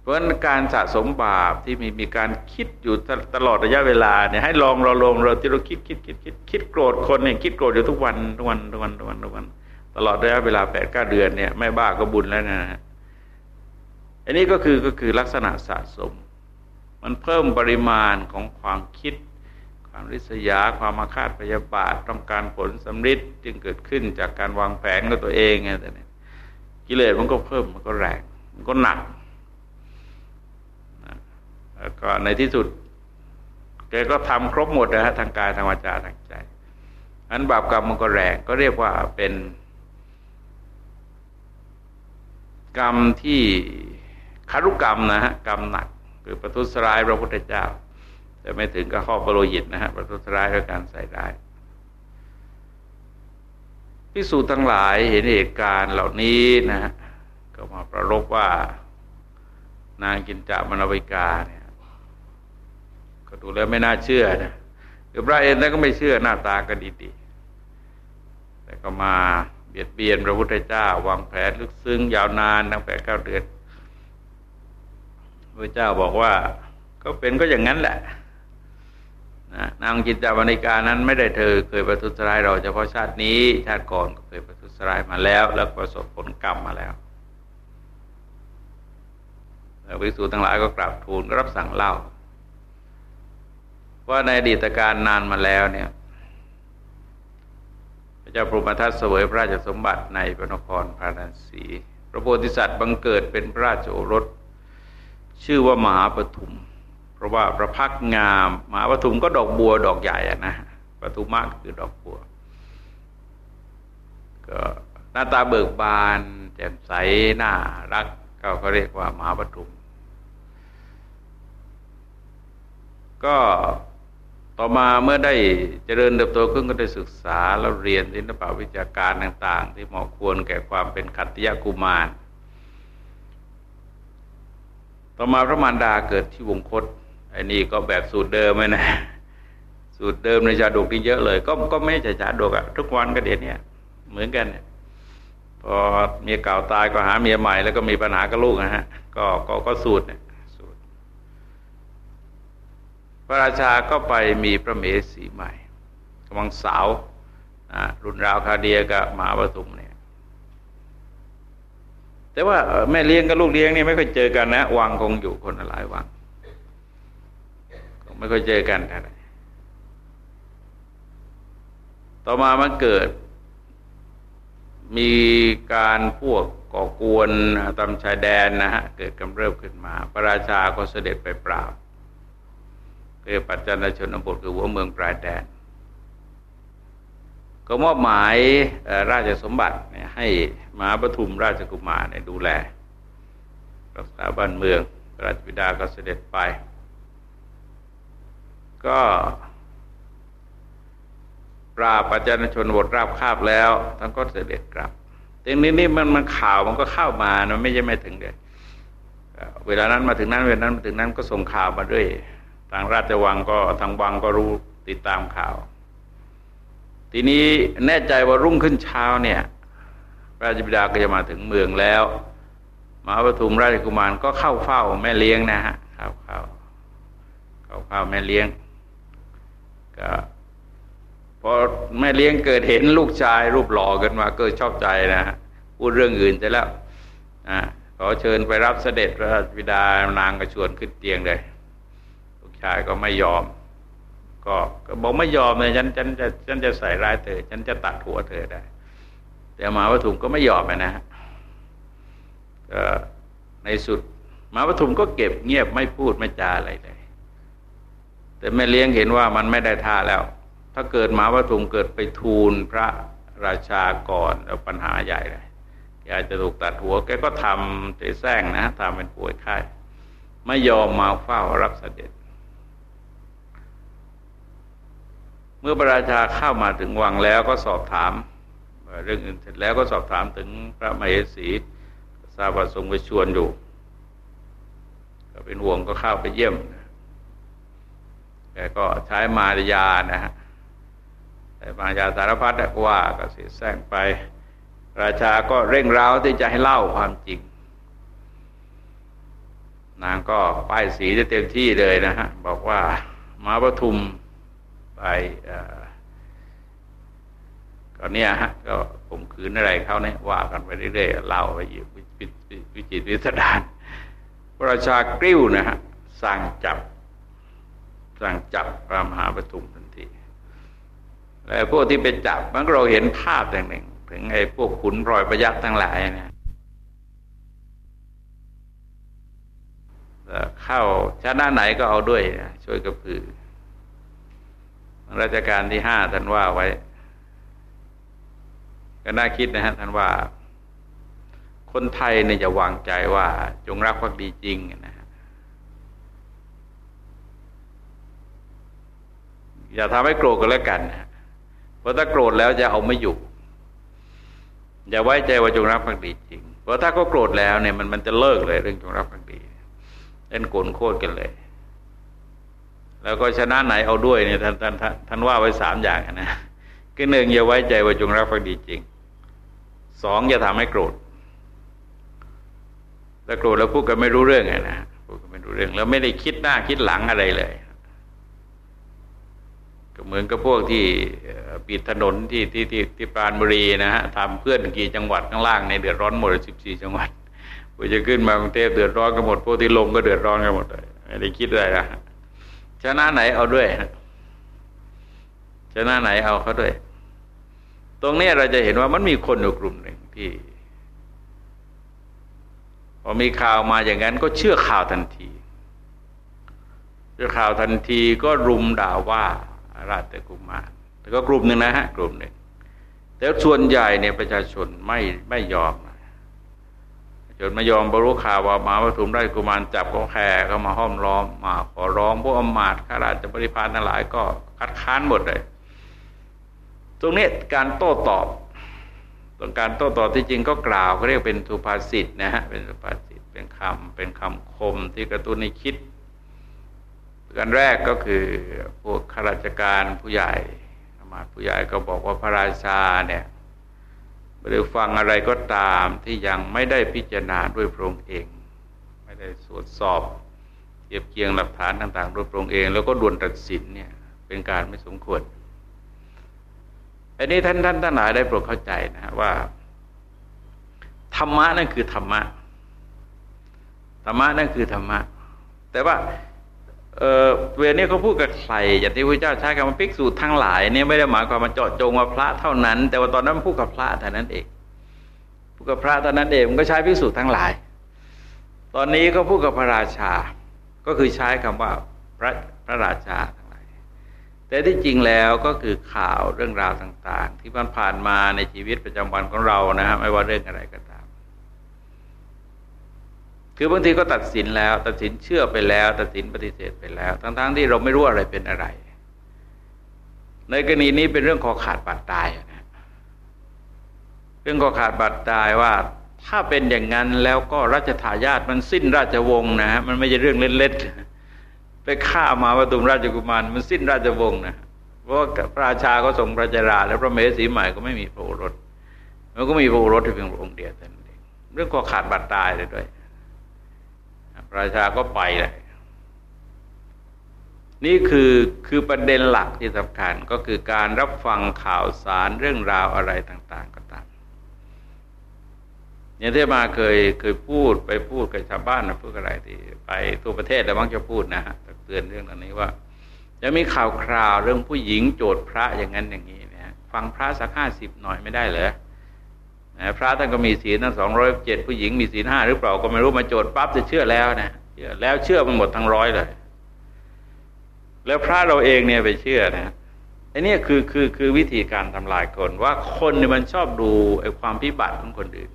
เพราะงั้นการสะสมบาปที่มีมีการคิดอยู่ตลอดระยะเวลาเนี่ยให้ลองเราลงเราที่เราคิดคิดคิดคิดคิดโกรธคนเนี่ยคิดโกรธอยู่ทุกวันทุกวันทุกวันทุกวันทุกวัน ตลอดระยะเวลาแปดเก้าเดือนเนี่ยไม่บ้าก็บุญแล้วนะฮะอันนี้ก็คือก็คือลักษณะสะสม มันเพิ่มปริมาณของความคิด ความริษยา ความมาคาดพยาบาทต้องการผลสำฤทธิ์จึงเกิดขึ้นจากการวางแผนกับตัวเองไงแต่เนี่ยกิเลสมันก็เพิ่มมันก็แรงมันก็หนักแล้วก็ในที่สุดแกก็ทำครบหมดนะฮะทางกายทางวาจาทางใจอันบาปกรรมมันก็แรงก็เรียกว่าเป็น กรรมที่คารุกรรมนะฮะกรรมหนักคือประทุษร้ายพระพุทธเจ้า แต่ไม่ถึงกับข้อปรโลหิตนะฮะประทุษร้ายด้วยการใส่ร้ายพิสูจน์ทั้งหลายเห็นเหตุการณ์เหล่านี้นะฮะก็มาประรบว่า นางกินจามนวิกาเนี่ยก็ดูแล้วไม่น่าเชื่อนะคือพระเอ็นท่านก็ไม่เชื่อหน้าตาก็ดีๆแต่ก็มา บียดเบียนพระพุทธเจ้าวางแผนลึกซึ้งยาวนานตั้งแปดเก้าเดือนพระเจ้าบอกว่าก็เป็นก็อย่างนั้นแหละนะนางจิตจาวนิกานั้นไม่ได้เธอเคยประทุษร้ายเราเฉพาะชาตินี้ ชาติก่อนก็เคยประทุษร้ายมาแล้ว แล้วประสบผลกรรมมาแล้วแล้ววิสูทั้งหลายก็กราบทูลก็รับสั่งเล่า ว่าในอดีตการนานมาแล้วเนี่ย ระเจ้าพรหมทัตเสวยพระราชสมบัติในพระนครพาราณสีพระโพธิสัตว์บังเกิดเป็นพระราชโอรส ชื่อว่ามหาปฐุม เพราะว่าพระพักงามมหาปฐุมก็ดอกบัวดอกใหญ่นะปฐุมะคือดอกบัว ก็หน้าตาเบิกบาน แจ่มใสน่ารักเขาเขาเรียกว่ามหาปฐุม ก็ ต่อมาเมื่อได้เจริญเติบโตขึ้นก็ได้ศึกษาแล้วเรียนศิลปวิชาการต่าง ๆ ที่เหมาะควรแก่ความเป็นขัตติยกุมาร ต่อมาพระมารดาเกิดที่วงคตไอ้นี่ก็แบบสูตรเดิมไหมนะ สูตรเดิมในชาดกนี่เยอะเลย ก็ก็ไม่ใช่ชาดกอะทุกวันก็เดี๋ยวนี้เหมือนกันเนี่ยพอเมียเก่าตายก็หาเมียใหม่แล้วก็มีปัญหากับลูกนะฮะ ก็ก็ก็สูตรเนี่ย พระราชาก็ไปมีพระเมสีใหม่กำลังสาวนะรุ่นราวคาเดียกับมหาปฐุมเนี่ย แต่ว่าแม่เลี้ยงกับลูกเลี้ยงนี่ไม่ค่อยเจอกันนะวังคงอยู่คนละหลายวังไม่ค่อยเจอกันอะไรต่อมามันเกิด มีการพวกก่อกวนตามชายแดนนะฮะ เกิดกำเริบขึ้นมา พระราชาก็เสด็จไปปราบ เรียกปัจจันชนบทคือหัวเมืองปลายแดน ก็มอบหมายราชสมบัติให้มหาปทุมราชกุมารดูแล รักษาบ้านเมืองราชบิดาก็เสด็จไป ก็ปราปัจจันชนบทราบคาบแล้วท่านก็เสด็จกลับแต่นี้นี่มันมันข่าวมันก็เข้ามามันไม่ใช่ไม่ถึงเลยเวลานั้นมาถึงนั้นเวลานั้นมาถึงนั้นก็ส่งข่าวมาด้วยางราชวังก็ทางวังก็รู้ติดตามข่าว ทีนี้แน่ใจว่ารุ่งขึ้นเช้าเนี่ยราชบิดาก็จะมาถึงเมืองแล้วมหาปฐุมราชกุมารก็เข้าเฝ้าแม่เลี้ยงนะฮะเข้าเข้าเข้าเฝ้าแม่เลี้ยงก็พอแม่เลี้ยงเกิดเห็นลูกชายรูปหล่อกันมาก็ชอบใจนะฮะพูดเรื่องอื่นจะแล้วนะขอเชิญไปรับเสด็จพระบิดานางก็ชวนขึ้นเตียงเลย ชายก็ไม่ยอม ก็ก็บอกไม่ยอมเลยฉันฉันจะฉันจะใส่ร้ายเธอ ฉันจะตัดหัวเธอได้ แต่มาวัตถุมก็ไม่ยอมนะฮะก็ในสุดมาวัตถุมก็เก็บเงียบไม่พูดไม่จาอะไรเลย แต่แม่เลี้ยงเห็นว่ามันไม่ได้ท่าแล้ว ถ้าเกิดมาวัตถุมเกิดไปทูลพระราชาก่อนแล้วปัญหาใหญ่เลยอยากจะถูกตัดหัวแกก็ทำเตะแซงนะทำเป็นป่วยไข้ไม่ยอมมาเฝ้ารับเสด็จ มื่อพระราชาเข้ามาถึงวังแล้วก็สอบถาม เรื่องอื่นเสร็จแล้วก็สอบถามถึงพระมเหสีทราบว่าทรงไปชวนอยู่ก็เป็นห่วงก็เข้าไปเยี่ยมแต่ก็ใช้มารยานะฮะแต่มารยาสารพัดว่าก็เสียแซงไป ราชาก็เร่งร้าวที่จะให้เล่าความจริง นางก็ป้ายสีจะเต็มที่เลยนะฮะบอกว่ามาปทุม ไปก็เนี่ยฮะก็ผมคืนอะไรเขาเนี่ยว่ากันไปเรื่อยๆเล่าไปอยู่วิจิตวิสดารพระราชากริ้วนะฮะสั่งจับ สั่งจับพระมหาปทุมทันทีแล้วพวกที่ไปจับมันเราเห็นภาพอย่างหนึ่ง ถึงไอ้พวกขุนพลอยประยักษ์ทั้งหลายเนี่ยเข้าชนะไหนก็เอาด้วยช่วยกระพือ ราชการที่ห้าท่านว่าไว้ ก็น่าคิดนะฮะท่านว่า คนไทยเนี่ยจะวางใจว่าจงรักภักดีจริงนะฮะอย่าทำให้โกรธกันแล้วกันนะเพราะถ้าโกรธแล้วจะเอาไม่อยู่ อย่าไว้ใจว่าจงรักภักดีจริง เพราะถ้าก็โกรธแล้วเนี่ยมันมันจะเลิกเลยเรื่องจงรักภักดีเล่นโกนโคตรกันเลย แล้วก็ชนะไหนเอาด้วยเนี่ยท่านท่านท่านว่าไว้สามอย่างนะคือหนึ่งอย่าไว้ใจว่าจงรักภักดีจริงสองอย่าทำให้โกรธถ้าโกรธแล้วพูดกันไม่รู้เรื่องไงนะพูดกันไม่รู้เรื่อง แล้วไม่ได้คิดหน้าคิดหลังอะไรเลย ก็เหมือนกับพวกที่ปิดถนนที่ที่ที่ที่ปราณบุรีนะฮะทำเพื่อนกี่จังหวัดข้างล่างในเดือดร้อนหมดสิบสี่จังหวัดพอจะขึ้นมากรุงเทพเดือดร้อนกันหมดพวกที่ลงก็เดือดร้อนกันหมดเลยไม่ได้คิดอะไรนะ ชนะไหนเอาด้วยชนะไหนเอาเขาด้วย ตรงนี้เราจะเห็นว่ามันมีคนอยู่กลุ่มหนึ่งที่พอมีข่าวมาอย่างนั้น ก็เชื่อข่าวทันทีเชื่อข่าวทันทีก็รุมด่าว่าราชกุมารแต่ก็กลุ่มหนึ่งนะฮะกลุ่มหนึ่งแต่ส่วนใหญ่เนี่ยประชาชนไม่ไม่ยอม จนไม่ยอมบรรลุข่าวว่ามาวัตถุมราชกุมารจับก็แคร์ก็มาห้อมล้อมมาขอร้องพวกอมาตข้าราชบริพารทั้งหลายก็คัดค้านหมดเลย ตรงนี้การโต้ตอบตรงการโต้ตอบที่จริงก็กล่าวเขาเรียกเป็นสุภาษิตนะฮะเป็นสุภาษิตเป็นคำเป็นคำคมที่กระตุ้นให้คิดกันแรกก็คือพวกข้าราชการผู้ใหญ่มาผู้ใหญ่ก็บอกว่าพระราชาเนี่ย หรือฟังอะไรก็ตามที่ยังไม่ได้พิจารณาด้วยพระองค์เอง ไม่ได้ตรวจสอบเทียบเคียงหลักฐานต่างๆ ด้วยพระองค์เอง แล้วก็ด่วนตัดสินเนี่ยเป็นการไม่สมควรอันนี้ท่านท่านท่านหลายได้โปรดเข้าใจนะฮะว่า ธรรมะนั่นคือธรรมะธรรมะนั่นคือธรรมะ แต่ว่า เออเนี้เขาพูดกับใครอย่างที่พระเจ้าใช้คำว่าภิกษุทั้งหลายเนี่ยไม่ได้หมายความมาเจาะจงว่าพระเท่านั้น แต่ว่าตอนนั้นพูดกับพระแต่านั้นเองพูดกับพระตอนนั้นเองมันก็ใช้ภิกษุทั้งหลาย ตอนนี้ก็พูดกับพระราชา ก็คือใช้คำว่าพระพระราชาทั้งหลาย แต่ที่จริงแล้วก็คือข่าวเรื่องราวต่าง ๆ ที่มันผ่านมาในชีวิตประจำวันของเรานะฮะไม่ว่าเรื่องอะไรก็ตาม คือบางทีก็ตัดสินแล้ว ตัดสินเชื่อไปแล้ว ตัดสินปฏิเสธไปแล้ว ทั้งๆทที่เราไม่รู้อะไรเป็นอะไร ในกรณีนี้เป็นเรื่องขอขาดบาดตายนะเรื่องขอขาดบาดตายว่าถ้าเป็นอย่างนั้นแล้วก็รัชทายาทมันสิ้นราชวงศ์นะฮะมันไม่ใช่เรื่องเล็กๆไปฆ่ามาวัตุมราชกุมารมันสิ้นราชวงศ์นะเพราะว่าพระราชาก็ส่งพระจรา แล้วพระเมสีใหม่ก็ไม่มีพระโอรสมันก็มีพระโอรสเพียงองค์เดียวแต่นั้นเองเรื่องขอขาดบาดตายเลยด้วย ราชาก็ไปเลยนี่คือคือประเด็นหลักที่สำคัญก็คือการรับฟังข่าวสารเรื่องราวอะไรต่าง ๆ ก็ตามเนี่ยที่มาเคยเคยพูดไปพูดกับชาวบ้านนะพูดอะไรที่ไปทั่วประเทศแต่บางจะพูดนะฮะเตือนเรื่องนี้ว่าจะมีข่าวคราวเรื่องผู้หญิงโจทย์พระอย่างนั้นอย่างนี้เนี่ยฟังพระสักห้าสิบหน่อยไม่ได้เหรอ พระท่านก็มีศีลทั้งสองร้อยเจ็ดผู้หญิงมีศีลห้าหรือเปล่าก็ไม่รู้มาโจทย์ปั๊บจะเชื่อแล้วนะเชื่อแล้วเชื่อมันหมดทั้งร้อยเลย แล้วพระเราเองเนี่ยไปเชื่อนะอันนี้คือคือคือวิธีการทำลายคนว่าคนเนี่ยมันชอบดูไอ้ความพิบัติของคนอื่น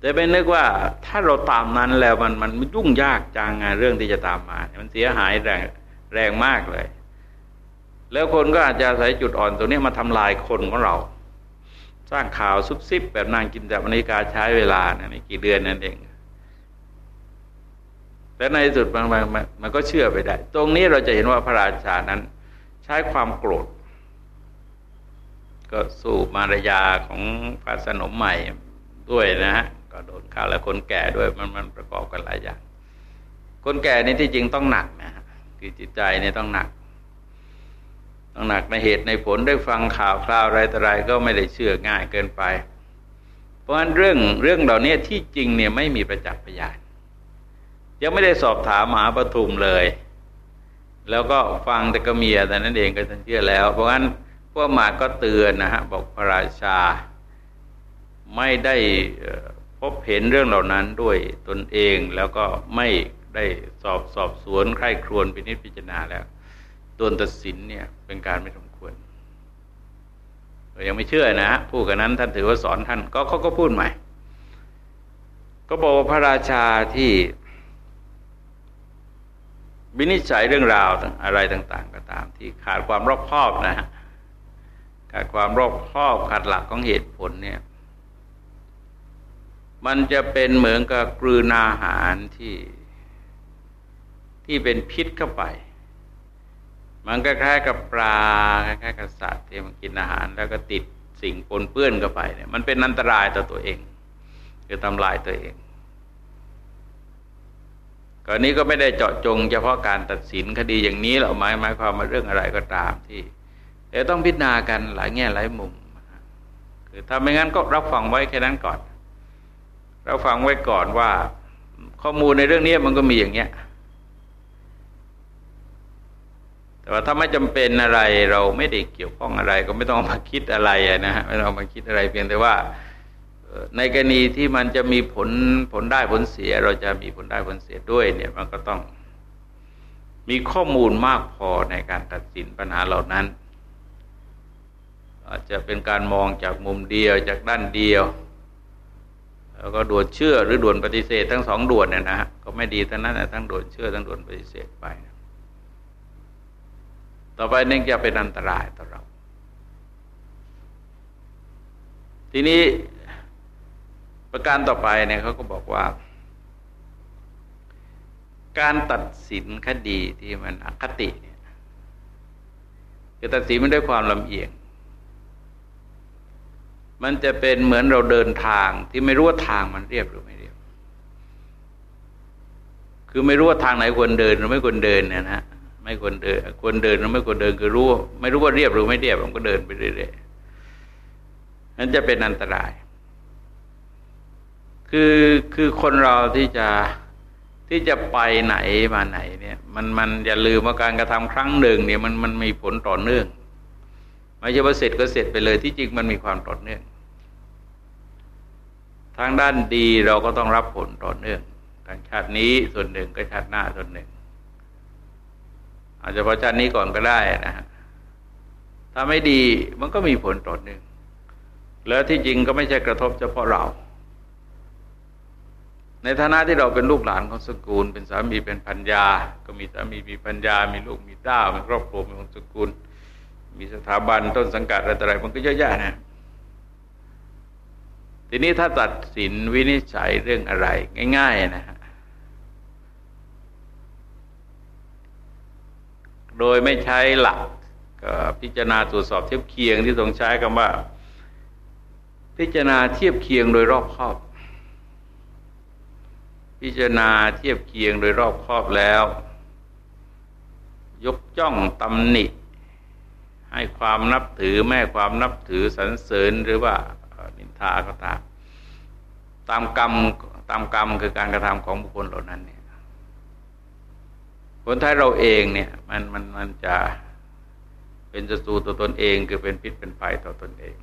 แต่เป็นนึกว่าถ้าเราตามนั้นแล้วมันมันยุ่งยากจังงานเรื่องที่จะตามมา มันเสียหายแรงแรงมากเลย แล้วคนก็อาจจะใส่จุดอ่อนตรงนี้มาทำลายคนของเรา สร้างข่าวซุบซิบแบบนางกินแต่อเมริกาใช้เวลาเนี่ยกี่เดือนนั่นเอง แต่ในสุดมันมันมันก็เชื่อไปได้ ตรงนี้เราจะเห็นว่าพระราชานั้น ใช้ความโกรธ ก็สู้มารยาของพระสนมใหม่ด้วยนะฮะก็โดนข่าวแล้วคนแก่ด้วยมันมันประกอบกันหลายอย่าง คนแก่นี่ที่จริงต้องหนักนะฮะคือจิตใจนี่ต้องหนัก หนักในเหตุในผลได้ฟังข่าวคราวอะไรต่ออะไรก็ไม่ได้เชื่อง่ายเกินไป เพราะฉะนั้นเรื่องเรื่องเหล่านี้ที่จริงเนี่ยไม่มีประจักษ์พยานยังไม่ได้สอบถามมหาปทุมเลย แล้วก็ฟังแต่ก็เมียแต่นั้นเองก็ฉันเชื่อแล้ว เพราะฉะนั้นพวกมาก็เตือนนะฮะบอกพระราชา ไม่ได้พบเห็นเรื่องเหล่านั้นด้วยตนเองแล้วก็ไม่ได้สอบสอบสวนใคร่ครวญพินิจพิจารณาแล้ว ตัวตัดสินเนี่ยเป็นการไม่สมควรยังไม่เชื่อนะฮะพูดกันนั้นท่านถือว่าสอนท่านก็เขาก็พูดใหม่ ก็บอกพระราชาที่วินิจฉัยเรื่องราวอะไรต่าง ๆ ก็ตาม ที่ขาดความรอบคอบนะฮะขาดความรอบคอบขาดหลักของเหตุผลเนี่ย มันจะเป็นเหมือนกับกลืนอาหารที่ที่เป็นพิษเข้าไป มันก็คล้ายกับปลาคล้ายกับสัตว์ที่มันกินอาหาร แล้วก็ติดสิ่งปนเปื้อนเข้าไปเนี่ยมันเป็นอันตรายต่อตัวเอง คือทำลายตัวเองกรณีก็ไม่ได้เจาะจง เฉพาะการตัดสินคดีอย่างนี้หรอกหมายหมายความว่าเรื่องอะไรก็ตามที่เดี๋ยวต้องพิจารณากันหลายแง่หลายมุมคือถ้าไม่งั้นก็รับฟังไว้แค่นั้นก่อนเราฟังไว้ก่อนว่า ข้อมูลในเรื่องนี้มันก็มีอย่างเงี้ย แต่ว่าถ้าไม่จำเป็นอะไรเราไม่ได้เกี่ยวข้องอะไร ก็ไม่ต้องมาคิดอะไรนะฮะไม่ต้องมาคิดอะไรเพียงแต่ว่าในกรณีที่มันจะมีผลผลได้ผลเสีย เราจะมีผลได้ผลเสียด้วย เนี่ยมันก็ต้องมีข้อมูลมากพอในการตัดสินปัญหาเหล่านั้น อาจจะเป็นการมองจากมุมเดียวจากด้านเดียว แล้วก็ด่วนเชื่อหรือด่วนปฏิเสธทั้งสองด่วนเนี่ยนะฮะก็ไม่ดีทั้งนั้นนะทั้งด่วนเชื่อทั้งด่วนปฏิเสธไป ต่อไปนี่จะเป็นอันตรายต่อเรา ทีนี้ประการต่อไปเนี่ยเขาก็บอกว่า การตัดสินคดีที่มันอคติเนี่ยคือตัดสินมันด้วยความลำเอียง มันจะเป็นเหมือนเราเดินทางที่ไม่รู้ว่าทางมันเรียบหรือไม่เรียบ คือไม่รู้ว่าทางไหนควรเดินหรือไม่ควรเดินเนี่ยนะ ไม่ควรเดินควรเดินหรือไม่ควรเดินคือรู้ ไม่รู้ว่าเรียบหรือไม่เรียบมันก็เดินไปเรื่อยๆนั้นจะเป็นอันตราย คือคือคนเราที่จะที่จะไปไหนมาไหนเนี่ย มันมันอย่าลืมว่าการกระทำครั้งหนึ่งเนี่ยมันมันมีผลต่อเนื่องไม่ใช่ว่าเสร็จก็เสร็จไปเลยที่จริงมันมีความต่อเนื่องทางด้านดีเราก็ต้องรับผลต่อเนื่องทางชาตินี้ส่วนหนึ่งก็ชาติหน้าส่วนหนึ่ง อาจจะพอชาตินี้ก่อนก็ได้นะฮะถ้าไม่ดีมันก็มีผลต่อเนื่องแล้วที่จริงก็ไม่ใช่กระทบเฉพาะเรา ในฐานะที่เราเป็นลูกหลานของสกุล เป็นสามีเป็นพัญญาก็มีสามีมีพัญญามีลูกมีเต้ามีครอบครัวมีของสกุล มีสถาบันต้นสังกัดอะไรต่ออะไรมันก็เยอะแยะนะทีนี้ถ้าตัดสินวินิจฉัยเรื่องอะไร ง่าย ๆ นะฮะ โดยไม่ใช้หลักพิจารณาตรวจสอบเทียบเคียงที่ทรงใช้คำว่า พิจารณาเทียบเคียงโดยรอบครอบ พิจารณาเทียบเคียงโดยรอบครอบแล้ว ยกจ้องตำหนิ ให้ความนับถือแม่ความนับถือสรรเสริญหรือว่านินทาก็ตามตามกรรมตามกรรมคือการกระทำของบุคคลเหล่านั้น คนไทยเราเองเนี่ยมันมันมันจะเป็นศัตรูต่อตนเองคือเป็นพิษเป็นภัยต่อตนเอง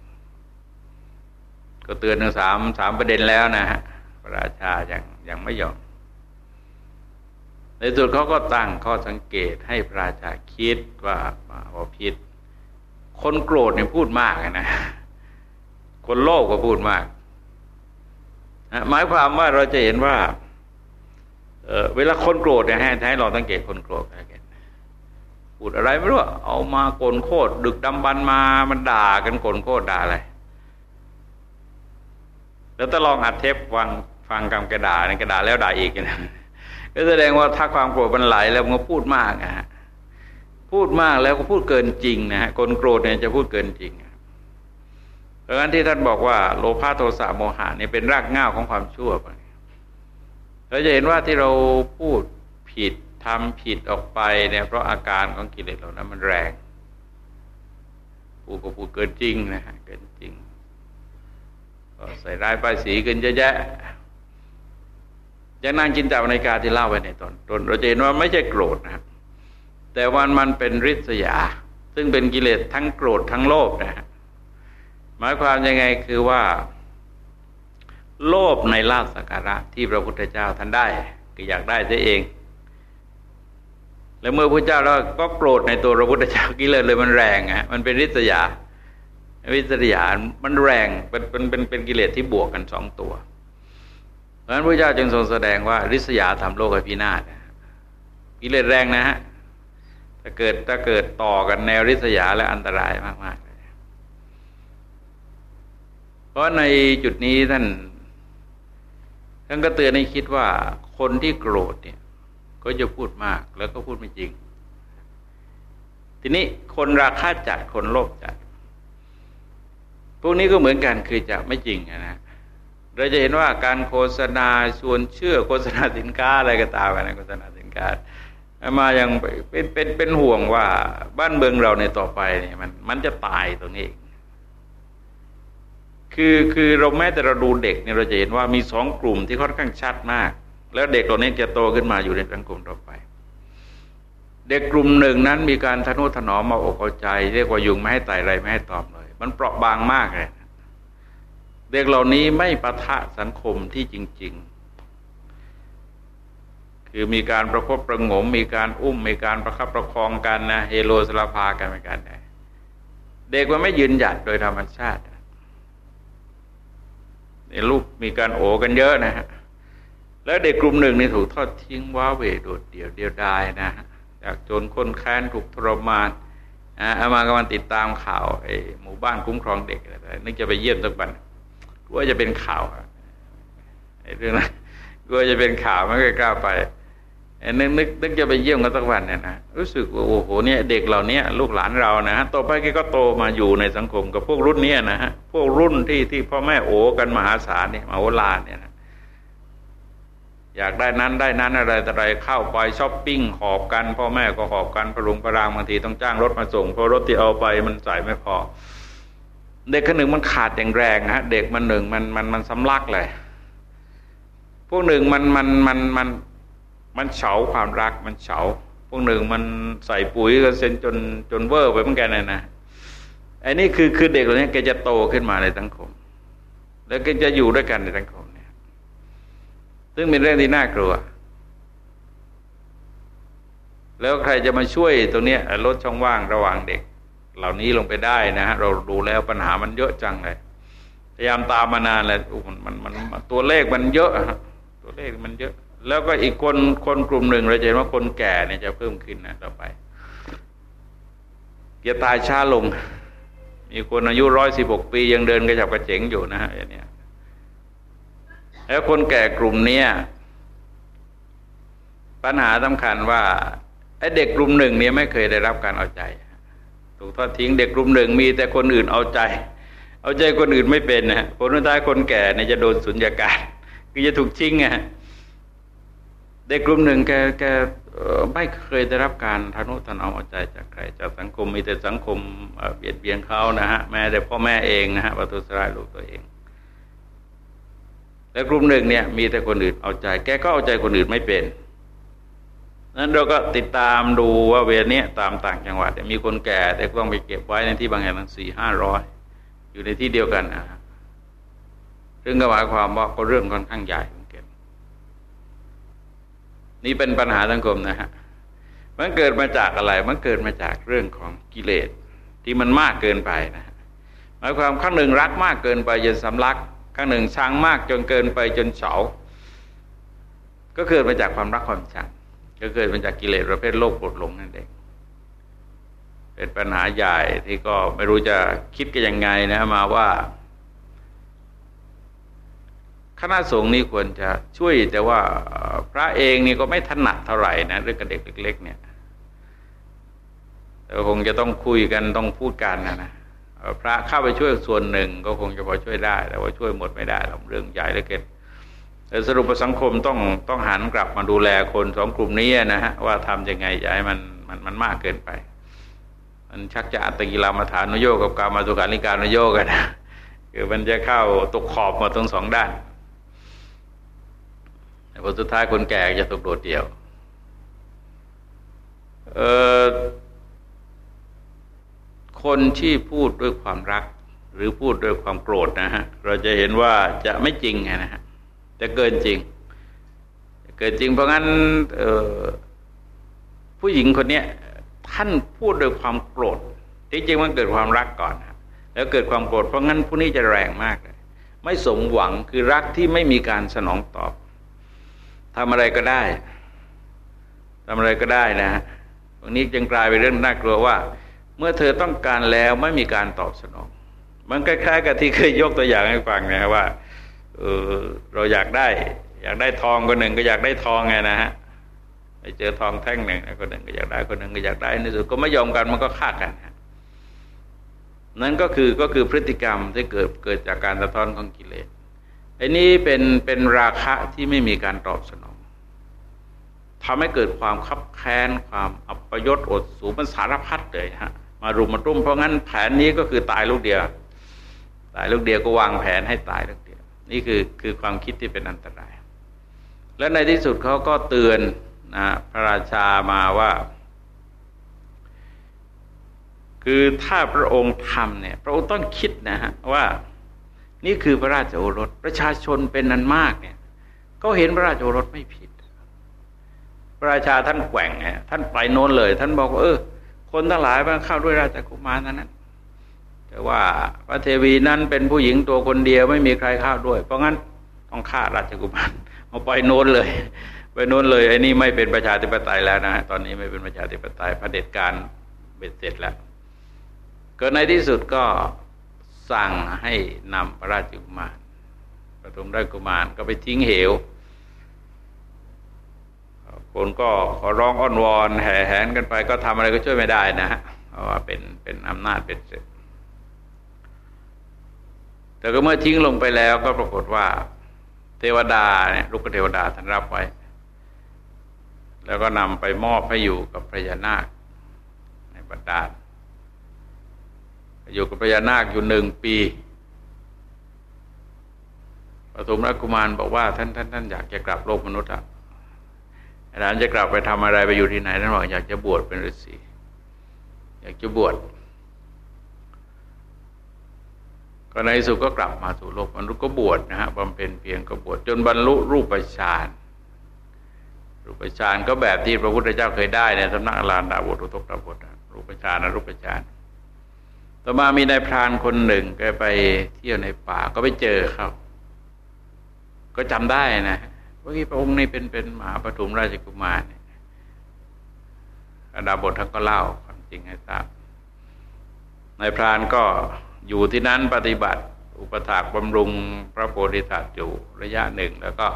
ก็เตือนทั้งสามสามประเด็นแล้วนะฮะพระราชายังยังไม่ยอมในสุดเขาก็ตั้งข้อสังเกตให้พระราชาคิดว่าว่าพิษคนโกรธเนี่ยพูดมากนะ คนโลภก็พูดมากหมายความว่าเราจะเห็นว่า เวลาคนโกรธเนี่ยให้ให้เราสังเกตคนโกรธกันพูดอะไรไม่รู้เอามาโกนโคตรดึกดำบันมามันด่ากันโกนโคตรด่าอะไรแล้วถ้าลองอัดเทปฟังฟังคำกระดาเนี่ยกระดาแล้วด่าอีกนะก็แสดงว่าถ้าความโกรธมันไหลแล้วมันก็พูดมากนะฮะพูดมากแล้วก็พูดเกินจริงนะฮะคนโกรธเนี่ยจะพูดเกินจริงเพราะงั้นที่ท่านบอกว่าโลภะโทสะโมหะเนี่ยเป็นรากง่าของความชั่วไป เราจะเห็นว่าที่เราพูดผิดทำผิดออกไปเนี่ยเพราะอาการของกิเลสเหล่านั้นมันแรงพูดก็พูดเกินจริงนะฮะเกินจริงก็ใส่ร้ายป้ายสีกันเยอะแยะอย่างนางจินตานาการที่เล่าไว้ในตอนต้นเราจะเห็นว่าไม่ใช่โกรธนะครับ แต่วันมันเป็นริษยา ซึ่งเป็นกิเลสทั้งโกรธทั้งโลภนะฮะหมายความยังไงคือว่า โลภในลาภสักการะที่พระพุทธเจ้าท่านได้ ก็อยากได้ซะเอง แล้วเมื่อพระเจ้าแล้วก็โกรธในตัวพระพุทธเจ้ากิเลสเลยมันแรงฮะมันเป็นริษยาริษยามันแรงเป็นเป็นเป็นเป็นกิเลสที่บวกกันสองตัวเพราะฉะนั้นพระเจ้าจึงทรงแสดงว่าริษยาทำโลกให้พินาศกิเลสแรงนะฮะถ้าเกิดถ้าเกิดต่อกันแนวริษยาและอันตรายมากๆเลยเพราะในจุดนี้ท่าน ท่านก็เตือนให้คิดว่าคนที่โกรธเนี่ย ก็จะพูดมากแล้วก็พูดไม่จริง ทีนี้คนราคาจัดคนโลภจัด พวกนี้ก็เหมือนกันคือจะไม่จริงนะเราจะเห็นว่าการโฆษณาชวนเชื่อโฆษณาสินค้าอะไรก็ตามนะโฆษณาสินค้ามายังเป็นเป็นเป็นห่วงว่าบ้านเมืองเราในต่อไปเนี่ยมันมันจะตายตรงนี้ คือคือเราแม้แต่เราดูเด็กเนี่ยเราจะเห็นว่ามีสองกลุ่มที่ค่อนข้างชัดมาก แล้วเด็กเหล่านี้จะโตขึ้นมาอยู่ในสังคมต่อไป เด็กกลุ่มหนึ่งนั้นมีการทนุถนอมมาอกเอาใจ เรียกว่ายุงไม่ให้ไต่ไรไม่ให้ตอมเลย มันเปราะบางมากเลยเด็กเหล่านี้ไม่ประทะสังคมที่จริง ๆ คือมีการประคบประงม มีการอุ้ม มีการประคับประคองกันนะเฮโลสลาพากันเหมือนกันเด็กมันไม่ยืนหยัดโดยธรรมชาติ ลูกมีการโอกันเยอะนะฮะแล้วเด็กกลุ่มหนึ่งนี่ถูกทอดทิ้งว้าเวโดดเดี่ยวเดียวดายนะฮะจากจนคนแค้นถูกทรมานอามากำลังติดตามข่าวไอ้หมู่บ้านคุ้มครองเด็กอะไรนึกจะไปเยี่ยมสักวันกลัวจะเป็นข่าวไอ้เรื่องนั้นกลัวจะเป็นข่าวไม่เคยกล้าไป นึกนึกนึกจะไปเยี่ยมกันสักวันเนี่ยนะรู้สึกว่าโอ้โหเนี่ยเด็กเหล่านี้ลูกหลานเรานะฮะต่อไปก็โตมาอยู่ในสังคมกับพวกรุ่นนี้นะฮะพวกรุ่นที่ที่พ่อแม่โอกันมหาศาลเนี่ยมาโอลานเนี่ยนะอยากได้นั้นได้นั้นอะไรแต่ไรเข้าไปช้อปปิ้งหอบกัน พ่อแม่ก็หอบกันพลุงพรางบางทีต้องจ้างรถมาส่งเพราะรถที่เอาไปมันใส่ไม่พอ เด็กคนหนึ่งมันขาดอย่างแรงฮะเด็กมันหนึ่งมันมันมันสำลักเลยพวกหนึ่งมันมันมันมัน มันเฉาความรักมันเฉาพวกหนึ่งมันใส่ปุ๋ยกันเซนจนจนเวอร์ไปเหมือนกันนะนะไอ้นี่คือคือเด็กเหล่านี้แกจะโตขึ้นมาในสังคม แล้วก็จะอยู่ด้วยกันในสังคมเนี่ย ซึ่งเป็นเรื่องที่น่ากลัว แล้วใครจะมาช่วยตรงนี้ลดช่องว่างระหว่างเด็ก เหล่านี้ลงไปได้นะฮะเราดูแล้วปัญหามันเยอะจังเลยพยายามตามมานานแล้วมันมันมันตัวเลขมันเยอะตัวเลขมันเยอะ แล้วก็อีกคนคนกลุ่มหนึ่งเราจะเห็นว่าคนแก่เนี่ยจะเพิ่มขึ้นนะต่อไปจะตายช้าลง มีคนอายุร้อยสิบหกปี ยังเดินกระฉับกระเฉงอยู่นะฮะอย่างนี้แล้วคนแก่กลุ่มเนี้ยปัญหาสำคัญว่าไอ้เด็กกลุ่มหนึ่งเนี่ยไม่เคยได้รับการเอาใจ ถูกทอดทิ้งเด็กกลุ่มหนึ่งมีแต่คนอื่นเอาใจ เอาใจคนอื่นไม่เป็นนะผลท้ายคนแก่เนี่ยจะโดนสุญญากาศคือจะถูกทิ้งไง เด็กกลุ่มหนึ่งแกแกไม่เคยได้รับการทนุถนอมเอาใจจากใคร จากสังคมมีแต่สังคมเบียดเบียนเขานะฮะแม้แต่พ่อแม่เองนะฮะประทุษร้ายลูกตัวเองแต่กลุ่มหนึ่งเนี่ยมีแต่คนอื่นเอาใจ แกก็เอาใจคนอื่นไม่เป็นนั้นเราก็ติดตามดูว่าเวรนี้ตามต่างจังหวัดมีคนแก่ แต่ต้องไปเก็บไว้ในที่บางแห่งทั้งสี่ห้าร้อยอยู่ในที่เดียวกันนะซึ่งก็หมายความว่าก็เรื่องค่อนข้างใหญ่ นี่เป็นปัญหาสังคมนะฮะมันเกิดมาจากอะไร มันเกิดมาจากเรื่องของกิเลสที่มันมากเกินไปนะหมายความข้างหนึ่งรักมากเกินไปจนสำลัก ข้างหนึ่งชังมากจนเกินไปจนเฉา ก็เกิดมาจากความรักความชัง ก็เกิดมาจากกิเลสประเภทโลกปดหลงนั่นเองเป็นปัญหาใหญ่ที่ก็ไม่รู้จะคิดกันยังไงนะมาว่า คณะสงฆ์นี่ควรจะช่วยแต่ว่าพระเองนี่ก็ไม่ถนัดเท่าไหร่นะเรื่องกับเด็กเล็ก ๆ เนี่ยแต่คงจะต้องคุยกันต้องพูดกันนะนะพระเข้าไปช่วยส่วนหนึ่ง ก็คงจะพอช่วยได้ แต่ว่าช่วยหมดไม่ได้หรอกเรื่องใหญ่เหลือเกินแต่สรุปสังคมต้องต้องหันกลับมาดูแลคนสองกลุ่มนี้นะฮะว่าทำยังไงจะให้มันมันมันมากเกินไป มันชักจะอัตกิลามาฐานนโยกกับการมาสุขานิการนโยกันนะคือมันจะเข้าตกขอบมาทั้งสองด้าน ผลสุดท้ายคนแก่จะตกโดดเดี่ยวเออคนที่พูดด้วยความรัก หรือพูดด้วยความโกรธนะฮะเราจะเห็นว่าจะไม่จริงไงนะฮะแต่เกินจริงเกินจริงเพราะงั้นผู้หญิงคนนี้ท่านพูดด้วยความโกรธที่จริงมันเกิดความรักก่อนแล้วเกิดความโกรธเพราะงั้นผู้นี้จะแรงมากเลยไม่สมหวังคือรักที่ไม่มีการสนองตอบ ทำอะไรก็ได้ทำอะไรก็ได้นะฮะตรงนี้จึงกลายเป็นเรื่องน่ากลัวว่า เมื่อเธอต้องการแล้วไม่มีการตอบสนอง มันคล้ายๆกับที่เคยยกตัวอย่างให้ฟังนะว่าเออเราอยากได้ อยากได้ทองคนหนึ่งก็อยากได้ทองไงนะฮะไปเจอทองแท่งหนึ่งคนหนึ่งก็อยากได้คนหนึ่งก็อยากได้ในสุดก็ไม่ยอมกันมันก็ฆ่ากันนั่นก็คือก็คือพฤติกรรมที่เกิดเกิดจากการสะท้อนของกิเลส ไอ้นี้เป็นเป็นราคะที่ไม่มีการตอบสนองทำให้เกิดความคับแค้นความอัปยศอดสูมันสารพัดเลยฮะมารุมมาตุ้มเพราะงั้นแผนนี้ก็คือตายลูกเดียว ตายลูกเดียวก็วางแผนให้ตายลูกเดียว นี่คือคือความคิดที่เป็นอันตราย และในที่สุดเขาก็เตือนนะพระราชามาว่า คือถ้าพระองค์ทำเนี่ย พระองค์ต้องคิดนะฮะว่า นี่คือพระราชโอรสประชาชนเป็นนันมากเนี่ย ก็เห็นพระราชโอรสไม่ผิด พระราชาท่านแกว่งไงท่านไปโน้นเลย ท่านบอกว่าเออ คนทั้งหลายมาเข้าด้วยราชกุมารนั้น แต่ว่าพระเทวีนั้นเป็นผู้หญิงตัวคนเดียวไม่มีใครเข้าด้วย เพราะงั้นต้องฆ่าราชกุมารเอาไปโน้นเลย ไปโน้นเลยไอ้นี่ไม่เป็นประชาธิปไตยแล้วนะตอนนี้ไม่เป็นประชาธิปไตยพระเด็จการเบ็ดเสร็จแล้วเกิดในที่สุดก็ สั่งให้นำพระราชกุมารปฐมราชกุมารก็ไปทิ้งเหว คนก็ขอร้องอ้อนวอนแห่แหนกันไปก็ทำอะไรก็ช่วยไม่ได้นะฮะเพราะว่าเป็นเป็นอำนาจเป็นเสร็จแต่ก็เมื่อทิ้งลงไปแล้วก็ปรากฏว่า เทวดาเนี่ยลูกเทวดาท่านรับไว้ แล้วก็นำไปมอบให้อยู่กับพญานาคในบรรดา อยู่กับพญานาคอยู่หนึ่งปีปฐมรักุมารบอกว่าท่านท่านท่านอยากจะกลับโลกมนุษย์อะอาจารย์จะกลับไปทำอะไรไปอยู่ที่ไหนท่านบอกอยากจะบวชเป็นฤาษีอยากจะบวชก็ในสุดก็กลับมาสู่โลกมนุษย์ก็บวชนะฮะบำเพ็ญเพียงก็บวชจนบรรลุรูปฌานรูปฌานก็แบบที่พระพุทธเจ้าเคยได้ในสำนักอรานดาบทอุทกดาบทรูปฌานนะรูปฌาน ต่อมามีนายพรานคนหนึ่งแกไปเที่ยวในป่าก็ไปเจอเขาก็จำได้นะว่าพระองค์นี่เป็นเป็นมหาปฐุมราชกุมารเนี่ยดาบทท่านก็เล่าความจริงให้ทราบนายพรานก็อยู่ที่นั้นปฏิบัติ อุปถากบำรุงพระโพธิสัตว์อยู่ระยะหนึ่งแล้วก็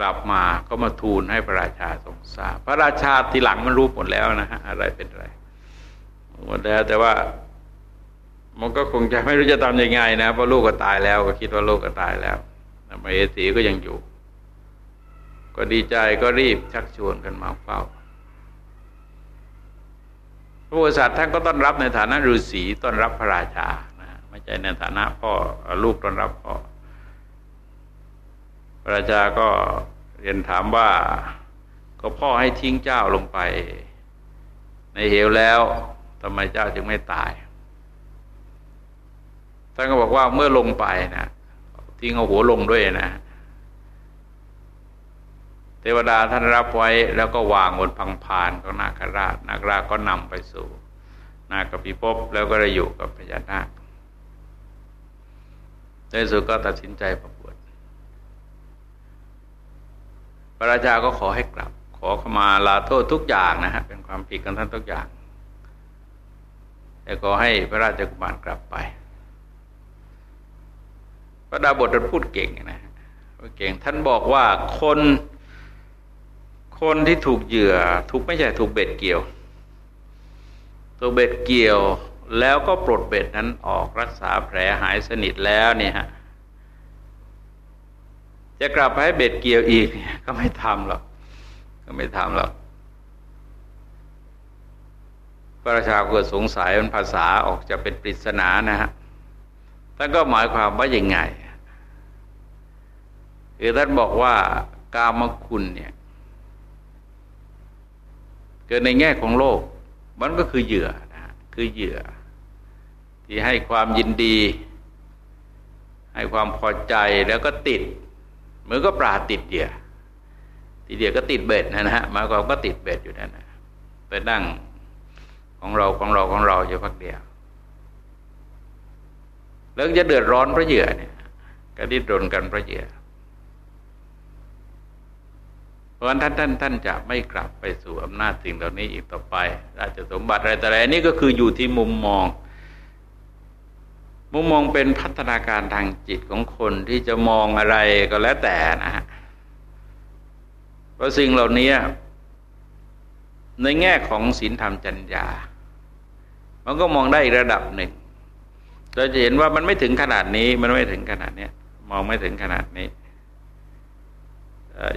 กลับมาก็มาทูลให้พระราชาทรงทราบพระราชาทีหลังมันรู้หมดแล้วนะฮะอะไรเป็นอะไรหมดแล้วแต่ว่า มันก็คงจะไม่รู้จะทำยังไงนะเพราะลูกก็ตายแล้วก็คิดว่าลูกก็ตายแล้วมาเอสีก็ยังอยู่ ก็ดีใจก็รีบชักชวนกันมาเฝ้า พระโพธิสัตว์ท่านก็ต้อนรับในฐานะฤาษีต้อนรับพระราชานะไม่ใช่ในฐานะพ่อลูกต้อนรับพ่อพระราชาก็เรียนถามว่าก็พ่อให้ทิ้งเจ้าลงไป ในเหวแล้วทำไมเจ้าจึงไม่ตาย ท่านก็บอกว่าเมื่อลงไปนะทิ้งเอาหัวลงด้วยนะ เทวดาท่านรับไว้แล้วก็วางบนพังพานของนาคราช นาคราชก็นำไปสู่ นาคปิภพแล้วก็ได้อยู่กับพญานาคในสุดก็ตัดสินใจประบวชพระราชาก็ขอให้กลับ ขอเข้ามาลาโทษทุกอย่างนะฮะเป็นความผิดกันท่านทุกอย่างแต่ก็ให้พระราชกุมารกลับไป พระดาบทท่านพูดเก่งนะเก่ง ท่านบอกว่าคนคนที่ถูกเหยื่อถูกไม่ใช่ถูกเบ็ดเกี่ยวตัวเบ็ดเกี่ยว แล้วก็ปลดเบ็ดนั้นออกรักษาแผลหายสนิทแล้วเนี่ยฮะจะกลับไปให้เบ็ดเกี่ยวอีกก็ไม่ทำหรอกก็ไม่ทำหรอกพระราชาเกิดสงสัยมันภาษาออกจะเป็นปริศนานะฮะ ท่านก็หมายความว่ายังไงคือท่านบอกว่ากามคุณเนี่ยเกิดในแง่ของโลก มันก็คือเหยื่อนะคือเหยื่อ ที่ให้ความยินดี ให้ความพอใจแล้วก็ติดเหมือนก็ปลาติดเหยื่อติดเหยื่อก็ติดเบ็ดนะฮะมาความก็ติดเบ็ดอยู่นั่นนะไปนั่งของเราของเราของเราอยู่พักเดียว แล้วจะเดือดร้อนพระเหยื่อเนี่ยก็ดิ้นรนกันพระเหยื่อเพราะฉะนั้นท่านท่านท่านจะไม่กลับไปสู่อำนาจสิ่งเหล่านี้อีกต่อไปราชสมบัติอะไรแต่อะไรนี่ก็คืออยู่ที่มุมมอง มุมมองเป็นพัฒนาการทางจิตของคนที่จะมองอะไรก็แล้วแต่นะฮะเพราะสิ่งเหล่านี้ในแง่ของศีลธรรมจัญญา มันก็มองได้อีกระดับหนึ่ง เราจะเห็นว่ามันไม่ถึงขนาดนี้ มันไม่ถึงขนาดนี้มองไม่ถึงขนาดนี้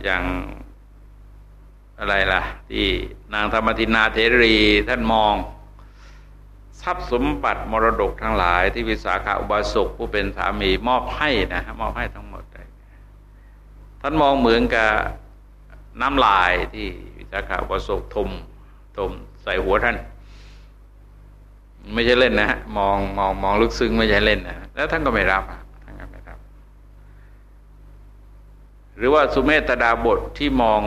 อย่างอะไรล่ะ ที่นางธรรมทินาเทรีท่านมอง ทรัพย์สมบัติมรดกทั้งหลาย ที่วิสาขาอุบาสกผู้เป็นสามีมอบให้นะมอบให้ทั้งหมดเลยท่านมองเหมือนกับน้ำลายที่วิสาขาอุบาสกทมทมใส่หัวท่าน ไม่ใช่เล่นนะฮะมองมองมองลึกซึ้งไม่ใช่เล่นนะแล้วท่านก็ไม่รับหรือว่าสุเมตดาบทที่มอง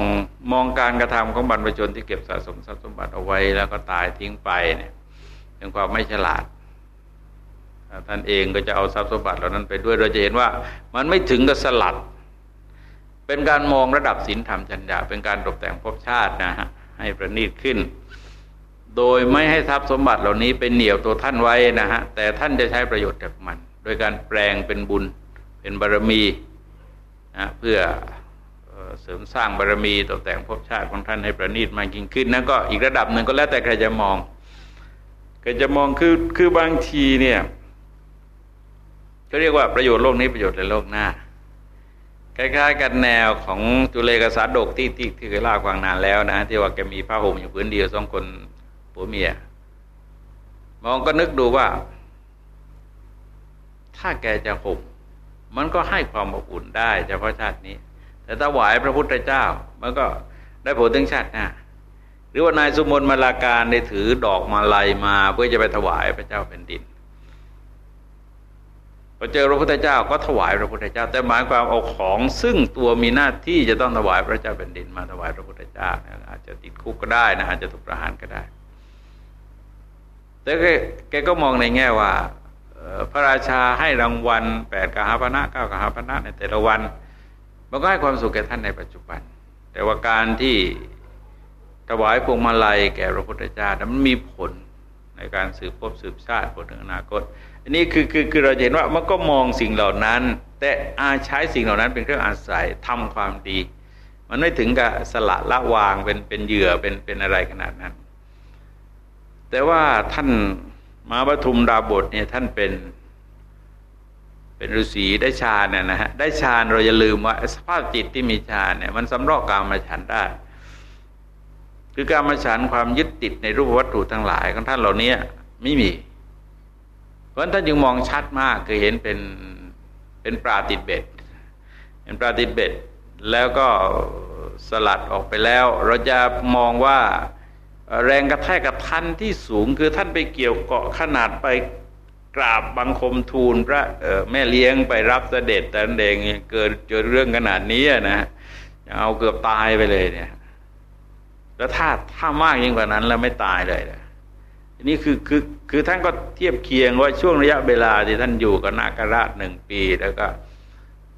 มองการกระทำของบรรพชนที่เก็บสะสมทรัพย์สมบัติเอาไว้แล้วก็ตายทิ้งไปเนี่ยเป็นความไม่ฉลาดท่านเองก็จะเอาทรัพย์สมบัติเหล่านั้นไปด้วยเราจะเห็นว่า มันไม่ถึงกับสลัด เป็นการมองระดับศีลธรรมจัญญาเป็นการตกแต่งภพชาตินะฮะให้ประณีตขึ้น โดยไม่ให้ทรัพย์สมบัติเหล่านี้เป็นเหนี่ยวตัวท่านไว้นะฮะแต่ท่านจะใช้ประโยชน์จากมัน โดยการแปลงเป็นบุญเป็นบารมีนะเพื่อเสริมสร้างบารมีตกแต่งภพชาติของท่านให้ประณีตมากยิ่งขึ้นนั่นก็อีกระดับหนึ่งก็แล้วแต่ใครจะมองใครจะมองคือคือบางทีเนี่ยก็เรียกว่าประโยชน์โลกนี้ประโยชน์ในโลกหน้าคล้ายๆ กันแนวของจุเลกษาดกที่ที่ที่เคยเล่าฟังนานแล้วนะที่ว่าแกมีผ้าห่มอยู่พื้นเดียวสองคน ผัวเมีย มองก็นึกดูว่า ถ้าแกจะห่มมันก็ให้ความอบอุ่นได้เฉพาะชาตินี้ แต่ถวายพระพุทธเจ้า มันก็ได้ผลถึงชาติหน้าหรือว่านายสุมนมาลาการได้ถือดอกมาลัยมา เพื่อจะไปถวายพระเจ้าแผ่นดินพอเจอพระพุทธเจ้าก็ถวายพระพุทธเจ้า แต่หมายความเอาของซึ่งตัวมีหน้าที่จะต้องถวายพระเจ้าแผ่นดิน มาถวายพระพุทธเจ้าอาจจะติดคุกก็ได้นะอาจจะถูกประหารก็ได้ แต่แกก็มองในแง่ว่าพระราชาให้รางวัลแปดกหาพนะเก้ากหาพนะในแต่ละวัน มันก็ให้ความสุขแก่ท่านในปัจจุบัน แต่ว่าการที่ถวายพวงมาลัยแก่พระพุทธเจ้ามันมีผลในการสืบพบสืบชาติผลถึงอนาคต อันนี้คือคือคือเราเห็นว่ามันก็มองสิ่งเหล่านั้น แต่อาใช้สิ่งเหล่านั้นเป็นเครื่องอาศัยทำความดี มันไม่ถึงกับสละละวางเป็นเป็นเหยื่อเป็นเป็นอะไรขนาดนั้น แต่ว่าท่านมาปทุมดาบทเนี่ยท่านเป็น เป็นฤาษีได้ฌานเนี่ยนะฮะได้ฌานเราอย่าลืมว่าสภาพจิตที่มีฌานเนี่ยมันสำรอกกามมาฉันได้ คือการมาฉันความยึดติดในรูปวัตถุทั้งหลายของท่านเหล่านี้ไม่มี เพราะท่านจึงมองชัดมากคือเห็นเป็นเป็นปราติดเบ็ดเป็นปราติดเบ็ดแล้วก็สลัดออกไปแล้ว เราจะมองว่า แรงกระแทกกระทันที่สูง คือท่านไปเกี่ยวเกาะขนาดไปกราบบังคมทูลพระแม่เลี้ยงไปรับเสด็จแต่เด็กเกิดเจอเรื่องขนาดนี้นะยังเอาเกือบตายไปเลยเนี่ย แล้วถ้าถ้ามากยิ่งกว่านั้นแล้วไม่ตายเลยนะนี่คือคือคือท่านก็เทียบเคียงว่าช่วงระยะเวลาที่ท่านอยู่กับนาคราชหนึ่งปี แล้วก็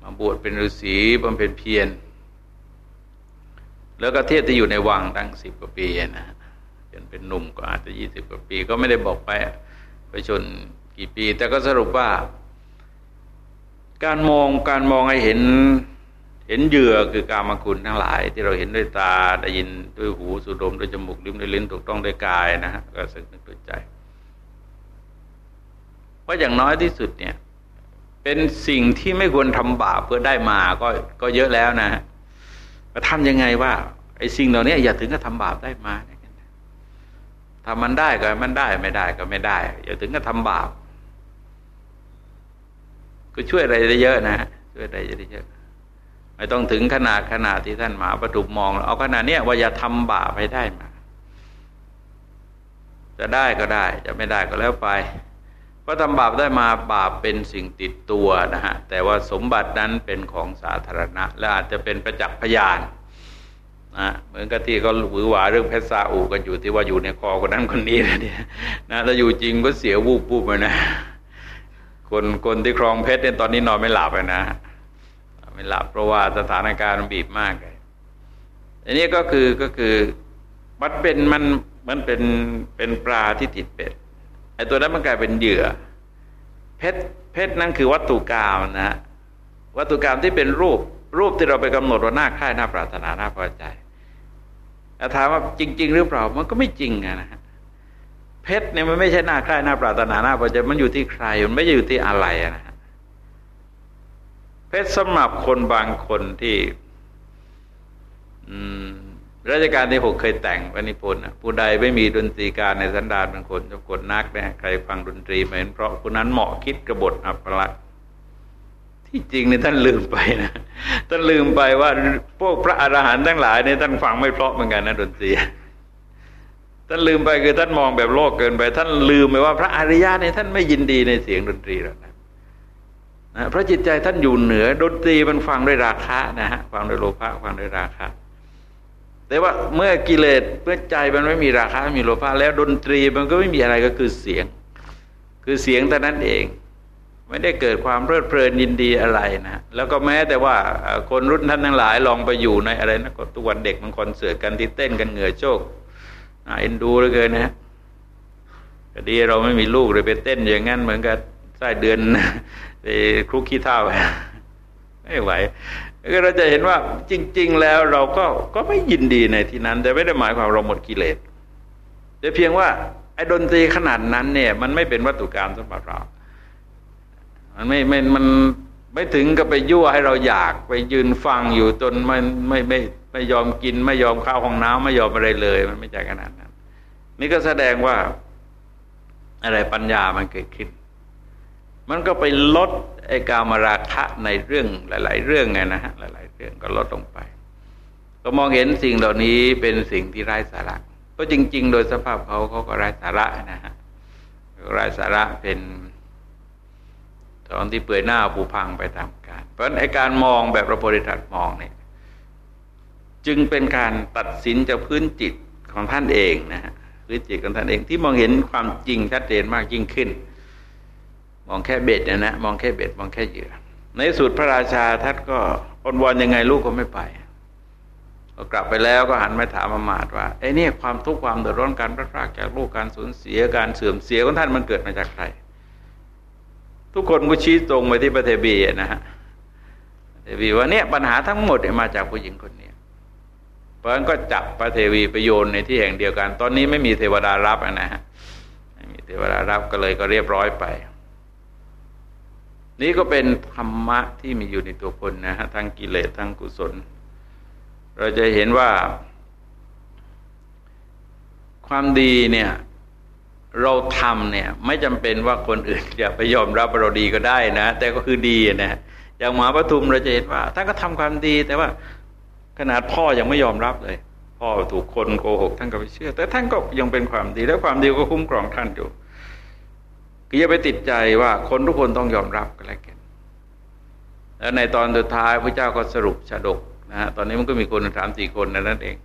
มาบวชเป็นฤาษีบำเพ็ญเพียรแล้วก็เทียบที่อยู่ในวังตั้งสิบกว่าปีนะ จนเป็นหนุ่มก็อาจจะยี่สิบกว่าปีก็ไม่ได้บอกไปไปชนกี่ปี แต่ก็สรุปว่า การมองการมองให้เห็นเห็นเหยื่อคือการมคุณทั้งหลาย ที่เราเห็นด้วยตาได้ยินด้วยหูสูดดมด้วยจมูกลิ้มด้วยลิ้นถูกต้องด้วยกายนะฮะก็สึกนึกด้วยใจว่าอย่างน้อยที่สุดเนี่ย เป็นสิ่งที่ไม่ควรทำบาปเพื่อได้มาก็ก็เยอะแล้วนะฮะทำยังไงว่าไอ้สิ่งเหล่านี้อย่าถึงกับทำบาปได้มา ทำมันได้ก็มันได้ไม่ได้ก็ไม่ได้อย่าถึงกับทำบาปก็ช่วยอะไรได้เยอะนะช่วยอะไรได้เยอะไม่ต้องถึงขนาดขนาดที่ท่านหมาประทุมมอง เอาขนาดเนี้ยว่าอย่าทำบาปไปได้มา จะได้ก็ได้ จะไม่ได้ก็แล้วไปเพราะทำบาปได้มาบาปเป็นสิ่งติดตัวนะฮะแต่ว่าสมบัตินั้นเป็นของสาธารณะ และอาจจะเป็นประจักษ์พยาน นะเหมือนกับที่เขาหวือหวาเรื่องเพชรซาอูกันอยู่ที่ว่าอยู่ในคอคนนั้นคนนี้นะเนี่ยนะถ้าอยู่จริงก็เสียวูบวูบไปนะ คนคนที่ครองเพชรเนี่ยตอนนี้นอนไม่หลับเลยนะไม่หลับเพราะว่าสถานการณ์มันบีบมากเลยอันนี้ก็คือก็คือมันเป็นมันมันเป็นเป็นปลาที่ติดเป็ดไอ้ตัวนั้นมันกลายเป็นเหยื่อ เพชรเพชรนั่นคือวัตถุกรรมนะวัตถุกรรมที่เป็นรูปรูปที่เราไปกำหนดว่าหน้าค่ายหน้าปรารถนาหน้าพอใจ ถามว่าจริง ๆ หรือเปล่า มันก็ไม่จริงนะฮะเพชรเนี่ยมันไม่ใช่หน้าใค่ายหน้าปรารถนาหน้าพอใจมันอยู่ที่ใครมันไม่อยู่ที่อะไรนะฮะเพชรสำหรับคนบางคนที่ อืมรัชกาลที่หกเคยแต่งวนิพนธ์ผู้ใดไม่มีดนตรีการในสันดานเป็นคนจะกดนักนี่ใครฟังดนตรีมาเห็นเพราะผู้นั้นเหมาะคิดกระบฏอัปลักษ ที่จริงเนี่ยท่านลืมไปนะท่านลืมไปว่าพวกพระอรหันต์ทั้งหลายเนี่ยท่านฟังไม่เพราะเหมือนกันนะดนตรีท่านลืมไปคือท่านมองแบบโลกเกินไป ท่านลืมไปว่าพระอริยะเนี่ยท่านไม่ยินดีในเสียงดนตรีแล้วนะนะพระจิตใจท่านอยู่เหนือดนตรีมันฟังด้วยราคะนะฮะฟังด้วยโลภะฟังด้วยราคะแต่ว่าเมื่อกิเลสเมื่อใจมันไม่มีราคาไม่มีโลภะแล้วดนตรีมันก็ไม่มีอะไรก็คือเสียง คือเสียงแต่นั้นเอง ไม่ได้เกิดความเพลิดเพลินยินดีอะไรนะแล้วก็แม้แต่ว่าคนรุ่นท่านทั้งหลายลองไปอยู่ในอะไรนะก็ตัวันเด็กมันคอนเสิร์ตกันที่เต้นกันเหงื่อโชกเอ็นดูเลยเกินนะก็ดีเราไม่มีลูกเลยไปเต้นอย่างนั้นเหมือนกับใต้เดือนไปคลุกขี้เท่าไม่ไหวก็เราจะเห็นว่าจริง ๆ แล้วเราก็ก็ไม่ยินดีในที่นั้น แต่ไม่ได้หมายความเราหมดกิเลสแต่เพียงว่าไอ้ดนตรีขนาดนั้นเนี่ย มันไม่เป็นวัตถุกรรมสำหรับเรา มันไม่ไม่มันไม่ถึงกับไปยั่วให้เราอยากไปยืนฟังอยู่จนมันไม่ไม่ไม่ยอมกิน ไม่ยอมเข้าห้องน้ำไม่ยอมอะไรเลย มันไม่ใช่ขนาดนั้น นี่ก็แสดงว่า อะไรปัญญามันเกิดขึ้นมันก็ไปลดไอ้กามราคะในเรื่องหลาย ๆ เรื่องไงนะฮะหลาย ๆ เรื่องก็ลดลงไป ก็มองเห็นสิ่งเหล่านี้เป็นสิ่งที่ไร้สาระก็จริง ๆ โดยสภาพเขาเขาก็ไร้สาระนะฮะไร้สาระเป็น ตอนที่เปื่อยหน้าผูพังไปตามการเพราะฉะนั้นไอการมองแบบพระโพธิสัตว์มองเนี่ยจึงเป็นการตัดสินจากพื้นจิตของท่านเองนะฮะพื้นจิตของท่านเองที่มองเห็นความจริงชัดเจนมากยิ่งขึ้น มองแค่เบ็ดนะนะมองแค่เบ็ดมองแค่เหยื่อในสุดพระราชาท่านก็อนวอนยังไงลูกก็ไม่ไปก็กลับไปแล้วก็หันมาถามอมาตว่าไอ้นี่ความทุกข์ความเดือดร้อนการพลาดพลาดจากลูกการสูญเสียการเสื่อมเสียของท่านมันเกิดมาจากใคร ทุกคนก็ชี้ตรงไปที่พระเทวีนะฮะเทวีว่าเนี่ยปัญหาทั้งหมดมาจากผู้หญิงคนนี้เพราะฉะนั้นก็จับพระเทวีไปโยนในที่แห่งเดียวกัน ตอนนี้ไม่มีเทวดารับนะฮะไม่มีเทวดารับก็เลยก็เรียบร้อยไป นี่ก็เป็นธรรมะที่มีอยู่ในตัวคนนะฮะทั้งกิเลสทั้งกุศล เราจะเห็นว่า ความดีเนี่ย เราทำเนี่ยไม่จำเป็นว่าคนอื่นจะไปยอมรับเราดีก็ได้นะ แต่ก็คือดีนะอย่างหมาปทุมเราจะเห็นว่าท่านก็ทำความดีแต่ว่าขนาดพ่อยังไม่ยอมรับเลย พ่อถูกคนโกหกท่านก็ไม่เชื่อ แต่ท่านก็ยังเป็นความดีแล้วความดีก็คุ้มครองท่านอยู่คือย่าไปติดใจว่าคนทุกคนต้องยอมรับกันแล้วกันแล้วในตอนสุดท้ายพระเจ้าก็สรุปชาดกนะฮะตอนนี้มันก็มีคนสามสี่คนนั่นเอง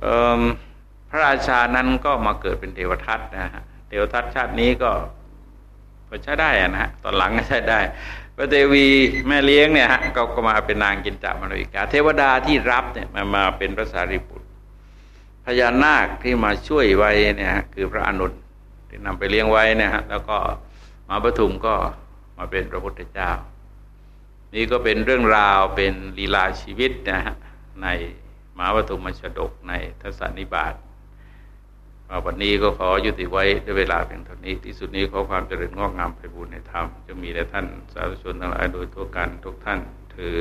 พ ระราชานั้นก็มาเกิดเป็นเทวทัตนะฮะเทวทัตชาตินี้ก็พอใช้ได้นะฮะตอนหลังก็ใช้ได้พระเทวีแม่เลี้ยงเนี่ยฮะก็ก็มาเป็นนางกินจามนุิกา เทวดาที่รับเนี่ยมามาเป็นพระสารีบุตรพญานาคที่มาช่วยไว้เนี่ยคือพระอนุนที่นำไปเลี้ยงไว้เนี่ยฮะแล้วก็มาปทุมก็มาเป็นพระพุทธเจ้า นี่ก็เป็นเรื่องราวเป็นลีลาชีวิตนะฮะในมหาปฐุมชดกในทศนิบาต วันนี้ก็ขอยุติไว้ด้วยเวลาเพียงเท่านี้ ที่สุดนี้ขอความเจริญงอกงามไปบูรณนธรรม จะมีแด่ท่านสาธุชนทั้งหลายโดยทั่วกันทุกท่านถือ